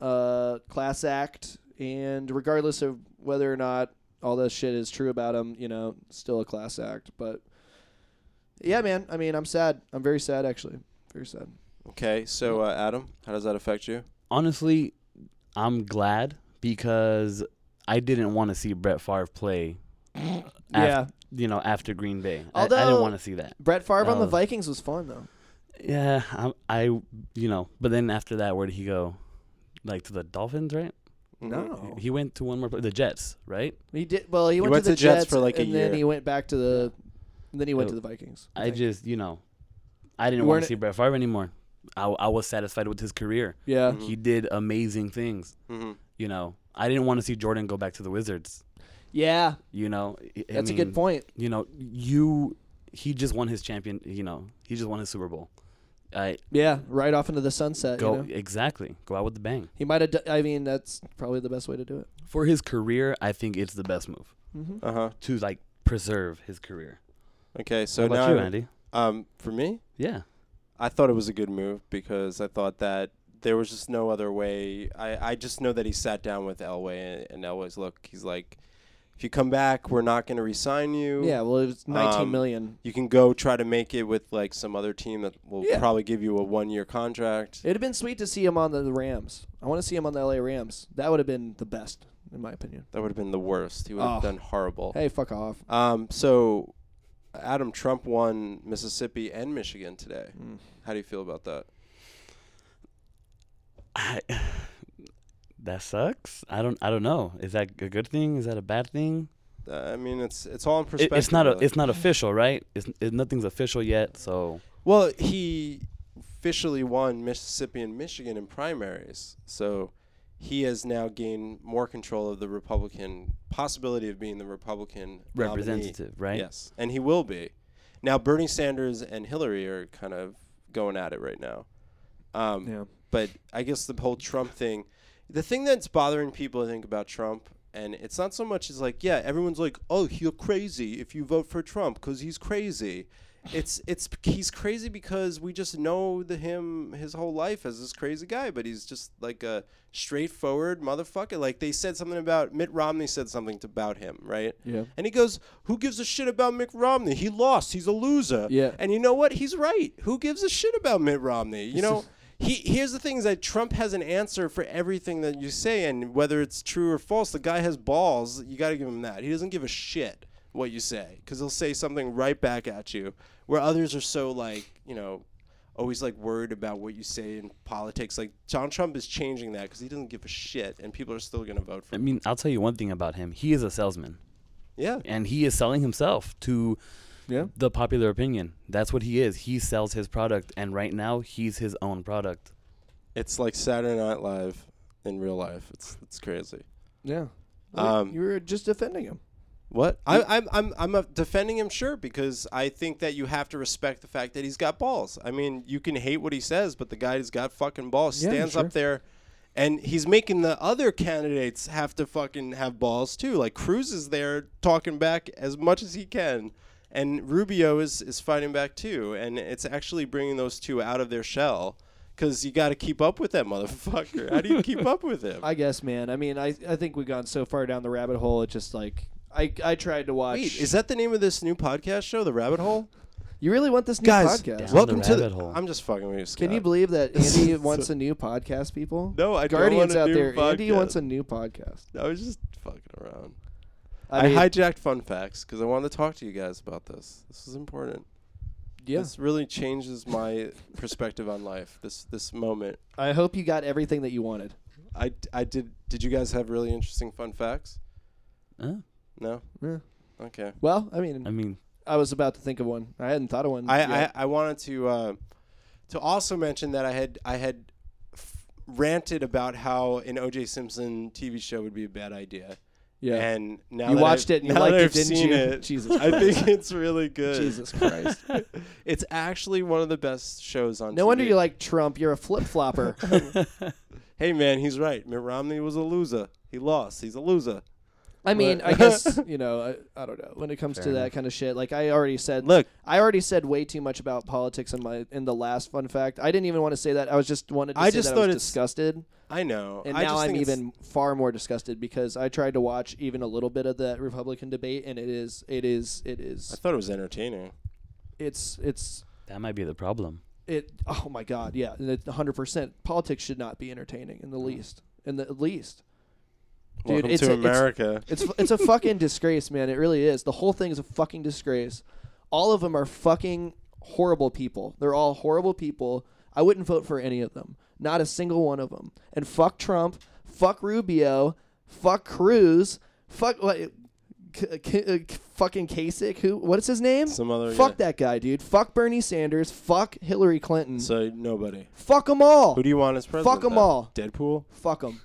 Uh, class act, and regardless of whether or not all this shit is true about him, you know, still a class act. But yeah, man. I mean, I'm sad. I'm very sad, actually. Very sad. Okay. So uh, Adam, how does that affect you? Honestly, I'm glad because I didn't want to see Brett Favre play. af- Yeah. you know, after Green Bay, I, I didn't want to see that. Brett Favre on the No. Vikings was fun though. Yeah, I, I, you know, but then after that, where did he go? Like to the Dolphins, right? Mhm. No. He went to one more, pla- the Jets, right? He did well. He, went, went to the Jets Jets for, like, a year and then year. he went back to the. And then he went Oh. to the Vikings. I think. just, you know, I didn't want to see Brett Favre anymore. I, I was satisfied with his career. yeah. Mhm. He did amazing things. Mhm. You know, I didn't want to see Jordan go back to the Wizards. Yeah, You know, I- I that's a good point. You know, you he just won his champion. You know, he just won his Super Bowl. I Yeah, right off into the sunset. go You know? exactly go out with the bang. He might have. D- I mean, that's probably the best way to do it. For his career, I think it's the best move Mm-hmm. Uh huh. to like preserve his career. Okay. So How about now, you, Andy? um, for me, Yeah. I thought it was a good move because I thought that there was just no other way. I, I just know that he sat down with Elway and, and Elway's look. He's like, if you come back, we're not going to resign you. Yeah, well, it was nineteen Um, million. You can go try to make it with like some other team that will Yeah. probably give you a one year contract. It'd have been sweet to see him on the, the Rams. I want to see him on the LA Rams. That would have been the best, in my opinion. That would have been the worst. He would have Oh. done horrible. Hey, fuck off. Um, so Adam Trump won Mississippi and Michigan today. Mm. How do you feel about that? I, that sucks. I don't. I don't know. Is that a good thing? Is that a bad thing? Uh, I mean, it's it's all in It, perspective. it's not. A, it's not official, right? It's it, nothing's official yet. So Well, he officially won Mississippi and Michigan in primaries, so he has now gained more control of the Republican possibility of being the Republican nominee. representative, right? Yes, and he will be. Now, Bernie Sanders and Hillary are kind of going at it right now. Um, Yeah. But I guess the whole Trump thing, the thing that's bothering people, I think, about Trump, and it's not so much as like, yeah, everyone's like, oh, you're crazy if you vote for Trump because he's crazy. It's it's he's crazy because we just know the him his whole life as this crazy guy, but he's just like a straightforward motherfucker. Like they said something about Mitt Romney said something about him, right? Yeah. And he goes, "Who gives a shit about Mitt Romney? He lost. He's a loser." Yeah. And you know what? He's right. Who gives a shit about Mitt Romney? You know, he here's the thing: is that Trump has an answer for everything that you say, and whether it's true or false, the guy has balls. You got to give him that. He doesn't give a shit what you say because they'll say something right back at you. Where others are so like, you know. Always like worried about what you say in politics. Like John Trump is changing that because he doesn't give a shit, and people are still gonna vote for I him. mean, I'll tell you one thing about him. He is a salesman. Yeah. and he is selling himself to Yeah. the popular opinion. That's what he is. He sells his product, and right now he's his own product. It's like Saturday Night Live in real life. It's it's crazy. Yeah. Um, you were just defending him. What? I, I'm I'm I'm uh, defending him, sure, because I think that you have to respect the fact that he's got balls. I mean, you can hate what he says, but the guy's got fucking balls. Yeah, Stands sure. up there, and he's making the other candidates have to fucking have balls too. Like Cruz is there talking back as much as he can, and Rubio is is fighting back too, and it's actually bringing those two out of their shell. Cause you got to keep up with that motherfucker. How do you keep up with him? I guess, man. I mean, I I think we've gone so far down the rabbit hole. It's just like I I tried to watch. Wait, is that the name of this new podcast show, The Rabbit Hole? you really want this new Guys, podcast? Down welcome the to the. rabbit hole. I'm just fucking with you, Scott. Can you believe that Andy wants a new podcast? People, No, I don't Guardians want a out new there. Andy podcast. wants a new podcast. I was just fucking around. I, I, mean, hijacked fun facts because I wanted to talk to you guys about this. This is important. yeah. This really changes my perspective on life. This this moment. I hope you got everything that you wanted. I, I did. Did you guys have really interesting fun facts? Uh, No. Yeah. Okay. Well, I mean, I mean, I was about to think of one. I hadn't thought of one. I, yet. I I wanted to uh, to also mention that I had I had f- ranted about how an O.J. Simpson TV show would be a bad idea. yeah. And now you that watched I've, it and you now liked that it, I've didn't seen you? it, Jesus I think it's really good. Jesus Christ. it's actually one of the best shows on. No wonder you like Trump. You're a flip flopper. Hey man, he's right. Mitt Romney was a loser. He lost. He's a loser. I mean, I guess you know. I, I don't know when it comes Fair to that kind of shit. Like I already said, Look, I already said way too much about politics in my in the last fun fact. I didn't even want to say that. I was just wanted to I say just that thought I was it's- disgusted, I know. and I now just I'm think it's- even far more disgusted because I tried to watch even a little bit of that Republican debate, and it is it is it I is thought it was entertaining. it's it's that might be the problem. it. Oh my god, yeah, one hundred percent. Politics should not be entertaining in the mm. least, in the least. Dude, Welcome it's to a- America. It's it's a fucking disgrace, man. It really is. The whole thing is a fucking disgrace. All of them are fucking horrible people. They're all horrible people. I wouldn't vote for any of them. Not a single one of them. And fuck Trump. Fuck Rubio. Fuck Cruz. Fuck what? K- K- uh, K- fucking Kasich. Who? What is his name? Some other Fuck guy. that guy, dude. Fuck Bernie Sanders. Fuck Hillary Clinton. So nobody. fuck them all. Who do you want as president? Fuck 'em then? all. Deadpool. fuck them.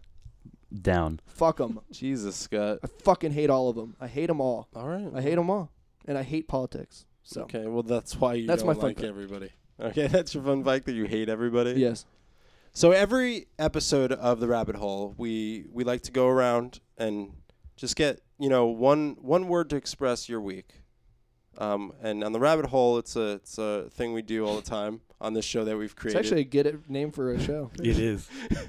Down. Fuck them. Jesus, Scott. I fucking hate all of them. I hate them all. All right. I hate them all, and I hate politics. So Okay, well that's why you That's don't my fun like fact. everybody. Okay, that's your fun fact that you hate everybody. yes, So every episode of the Rabbit Hole, we we like to go around and just get you know one one word to express your week. Um, and on the Rabbit Hole, it's a it's a thing we do all the time on this show that we've created. it's created. actually a good name for a show. It is.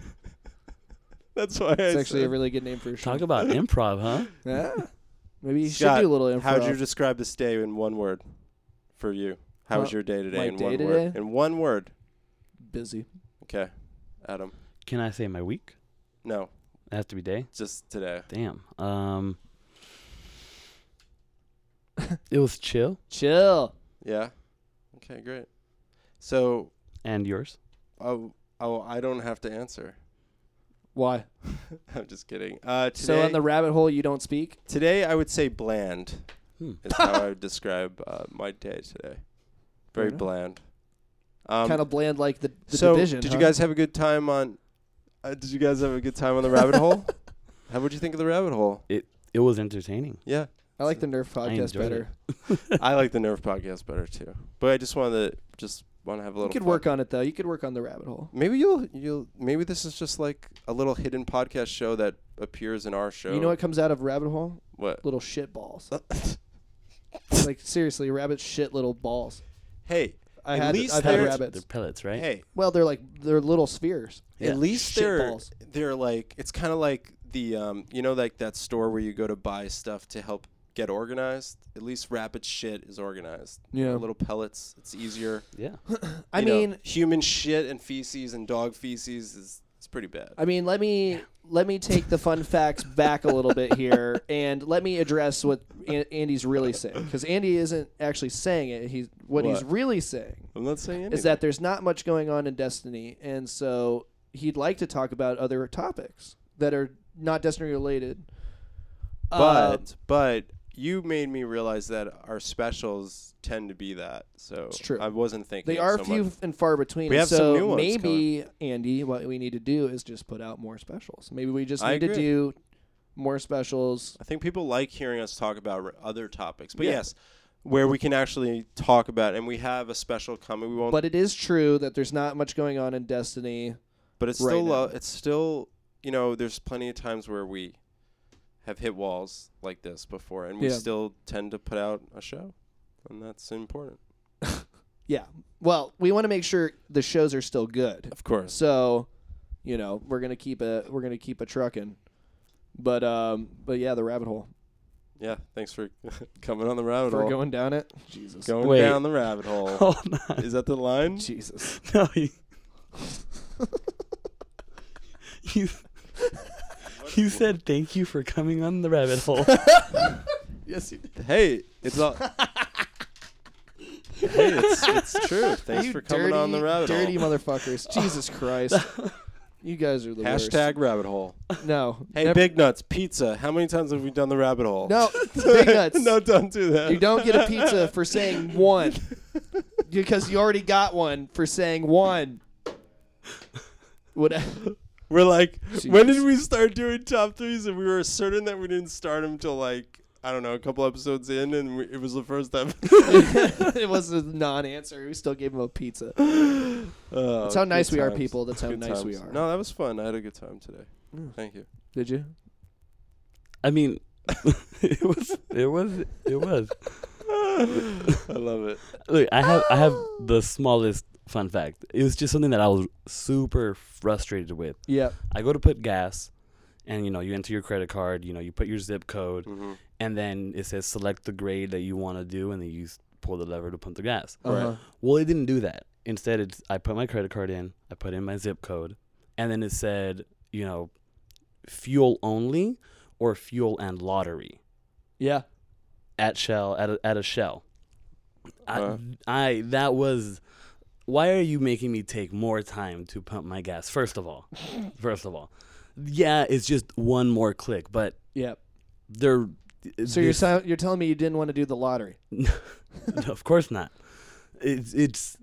that's why It's I actually a really good name for a show. Talk about improv, huh? yeah. Maybe you Scott, should do a little improv. How would you describe this day in one word for you? How was your day today my in day one today? word? In one word. busy? Okay. Adam. Can I say my week? No, It has to be day. just today. Damn. Um. it was chill. Chill. Yeah. Okay, great. So, And yours? oh, oh, I don't have to answer. Why? I'm just kidding. Uh, today, So on the rabbit hole, you don't speak. today I would say bland Hmm. is how I would describe uh, my day today. Very enough. bland. Um, kind of bland, like the, the so, division. did huh? you guys have a good time on? Uh, did you guys have a good time on the rabbit hole? How would you think of the rabbit hole? It it was entertaining. Yeah, I like the Nerf podcast enjoyed better. I like the Nerf podcast better too. But I just wanted to just want to have a little. You could fun. work on it though. You could work on the rabbit hole. Maybe you'll you'll maybe this is just like a little hidden podcast show that appears in our show. You know what comes out of rabbit hole? What? Little shit balls. like seriously, rabbit shit little balls. Hey, I At had least I've had they're- rabbits. They're pellets, right? hey. Well, they're like they're little spheres. Yeah. At least Shit they're balls. they're like it's kind of like the um you know like that store where you go to buy stuff to help get organized. At least Rapid shit is organized. Yeah. little pellets. It's easier. Yeah. I You know, mean, human shit and feces and dog feces is it's pretty bad. I mean, let me let me take the fun facts back a little bit here, and let me address what An- Andy's really saying, because Andy isn't actually saying it. He's what, he's What? really saying I'm not saying anything. is that there's not much going on in Destiny, and so he'd like to talk about other topics that are not Destiny related. Uh, but but you made me realize that our specials tend to be that. So It's true. I wasn't thinking. They are so few much. and far between. We have so some new ones maybe Andy, what we need to do is just put out more specials. Maybe we just need to do more specials. I think people like hearing us talk about r- other topics, but Yeah. yes, where we can actually talk about, and we have a special coming. We won't, But it is true that there's not much going on in Destiny. but it's right still, uh, it's still, you know, there's plenty of times where we have hit walls like this before, and we Yeah. still tend to put out a show, and that's important. Yeah. Well, we want to make sure the shows are still good. Of course. So, you know, we're gonna keep a we're gonna keep a trucking. But um, but yeah, the rabbit hole. Yeah. Thanks for coming on the rabbit For hole. going down it. Jesus. Going Wait. down the rabbit hole. Hold on. Is that the line? Jesus. No, you, you, you said thank you for coming on the rabbit hole. Yes, you did. Hey, it's all. hey, it's it's true. Thanks you for coming dirty, on the rabbit hole. dirty hole. motherfuckers. Jesus Christ. You guys are the Hashtag rabbit hole. worst. No. Hey, never- Big Nuts Pizza. How many times have we done the rabbit hole? No, Big Nuts. no, don't do that. You don't get a pizza for saying one. because you already got one for saying one. What We're like, when did we start doing top threes? And we were certain that we didn't start them till like I don't know, a couple episodes in, and we, it was the first episode. it was a non-answer. We still gave him a pizza. oh, That's how nice good we are, people. That's how Good nice we are. No, that was fun. I had a good time today. Mm. Thank you. Did you? I mean, it was, it was, it was. I love it. Look, I have, I have the smallest fun fact. It was just something that I was super frustrated with. Yeah. I go to put gas, and you know, you enter your credit card. You know, you put your zip code, hmm and then it says select the grade that you want to do, and then you pull the lever to pump the gas. Uh-huh. Well, it didn't do that. Instead, it's I put my credit card in, I put in my zip code, and then it said, you know, fuel only or fuel and lottery Yeah. at Shell at a, at a Shell. Uh. I, I that was. Why are you making me take more time to pump my gas? First of all, first of all, yeah, it's just one more click, but Yeah. they're. So you're si- you're telling me you didn't want to do the lottery? no, of course not. It's it's.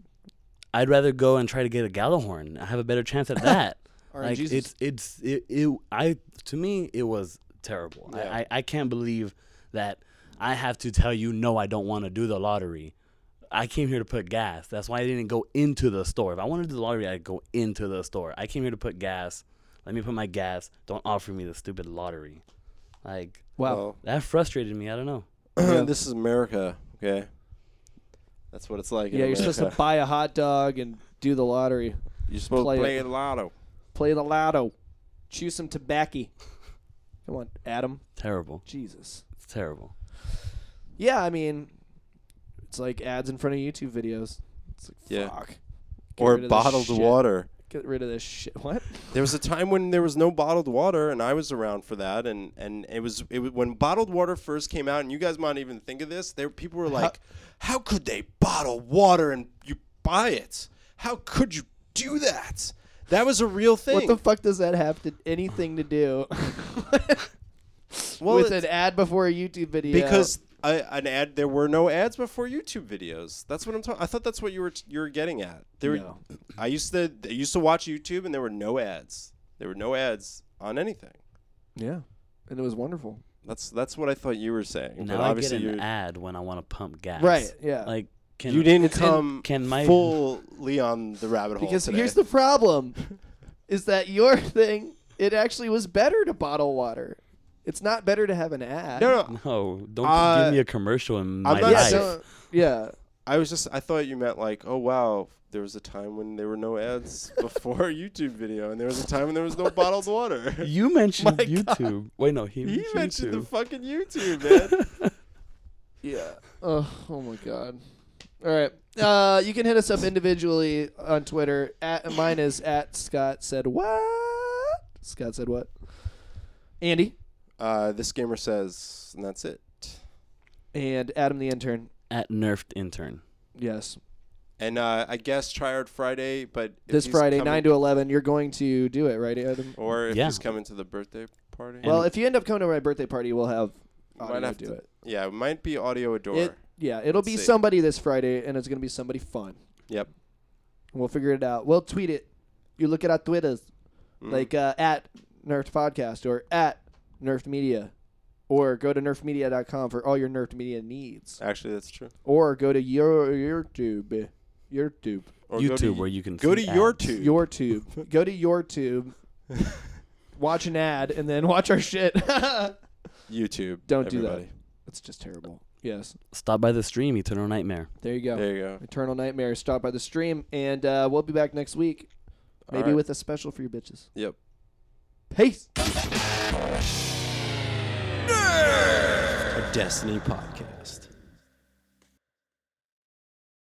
I'd rather go and try to get a Gjallarhorn. I have a better chance at that. like RNGesus. it's it's it, it I to me it was terrible. Yeah. I, I I can't believe that I have to tell you no I don't want to do the lottery. I came here to put gas. That's why I didn't go into the store. If I wanted to do the lottery, I'd go into the store. I came here to put gas. Let me put my gas. Don't offer me the stupid lottery. Like wow. that frustrated me. I don't know. Yeah. this is America. Okay. That's what it's like. in yeah, you're supposed to buy a hot dog and do the lottery. You're supposed play to it. play the lotto. Play the lotto. Chew some tobacco. Come on, Adam. Terrible. Jesus. It's terrible. Yeah, I mean, it's like ads in front of YouTube videos. It's like Yeah. fuck. Get Or rid of this bottled shit. water. Get rid of this shit. What? There was a time when there was no bottled water, and I was around for that. And, and it was it was when bottled water first came out, and you guys might even think of this. There, people were like, "How could they bottle water and you buy it? How could you do that?" That was a real thing. What the fuck does that have to anything to do well, with it's- an ad before a YouTube video? because I, an ad there were no ads before YouTube videos. That's what I'm talking. I thought that's what you were you were getting at. There, were, No. I used to I used to watch YouTube, and there were no ads. There were no ads on anything. yeah, and it was wonderful. That's that's what I thought you were saying. Now but I get obviously an you're, ad when I want to pump gas. Right? Yeah. Like can you didn't it's in- come can my- fully on the rabbit hole. because today. here's the problem: is that your thing? It actually was better to bottle water. It's not better to have an ad. no, no. No, don't Uh, give me a commercial in I'm my not life. saying- yeah. I was just I thought you meant like, oh wow, there was a time when there were no ads before YouTube video, and there was a time when there was no bottled water. You mentioned My God. YouTube. Wait, no, he, He mentioned mentioned the fucking YouTube, man. Yeah. Oh, oh my god. All right. Uh, you can hit us up individually on Twitter. At mine is at Scott said what? Scott said what? Andy uh, this gamer says, and that's it. and Adam the intern. At Nerfed Intern. Yes. And uh, I guess Tryhard Friday, but if This he's Friday, coming- nine to eleven. You're going to do it, right, Adam? or if Yeah. he's coming to the birthday party. well, if you end up coming to my birthday party, we'll have audio might have do to. it. Yeah, it might be audio adore. It yeah, it'll Let's be see. somebody this Friday, and it's gonna be somebody fun. Yep. We'll figure it out. We'll tweet it. You look at our Twitters, Mhm. like uh, at Nerfed Podcast or at Nerfed Media, or go to nerfedmedia.com for all your Nerfed Media needs, Actually, that's true. or go to your YouTube, YouTube, Or go YouTube, where you can go see to your ads. tube. your tube. go to your tube. watch an ad and then watch our shit. YouTube. Don't do that. everybody. It's just terrible. Yes. Stop by the stream, Eternal Nightmare. There you go. There you go. Eternal Nightmare. Stop by the stream, and uh, we'll be back next week. Maybe right. with a special for your bitches. Yep. Peace. A Destiny podcast.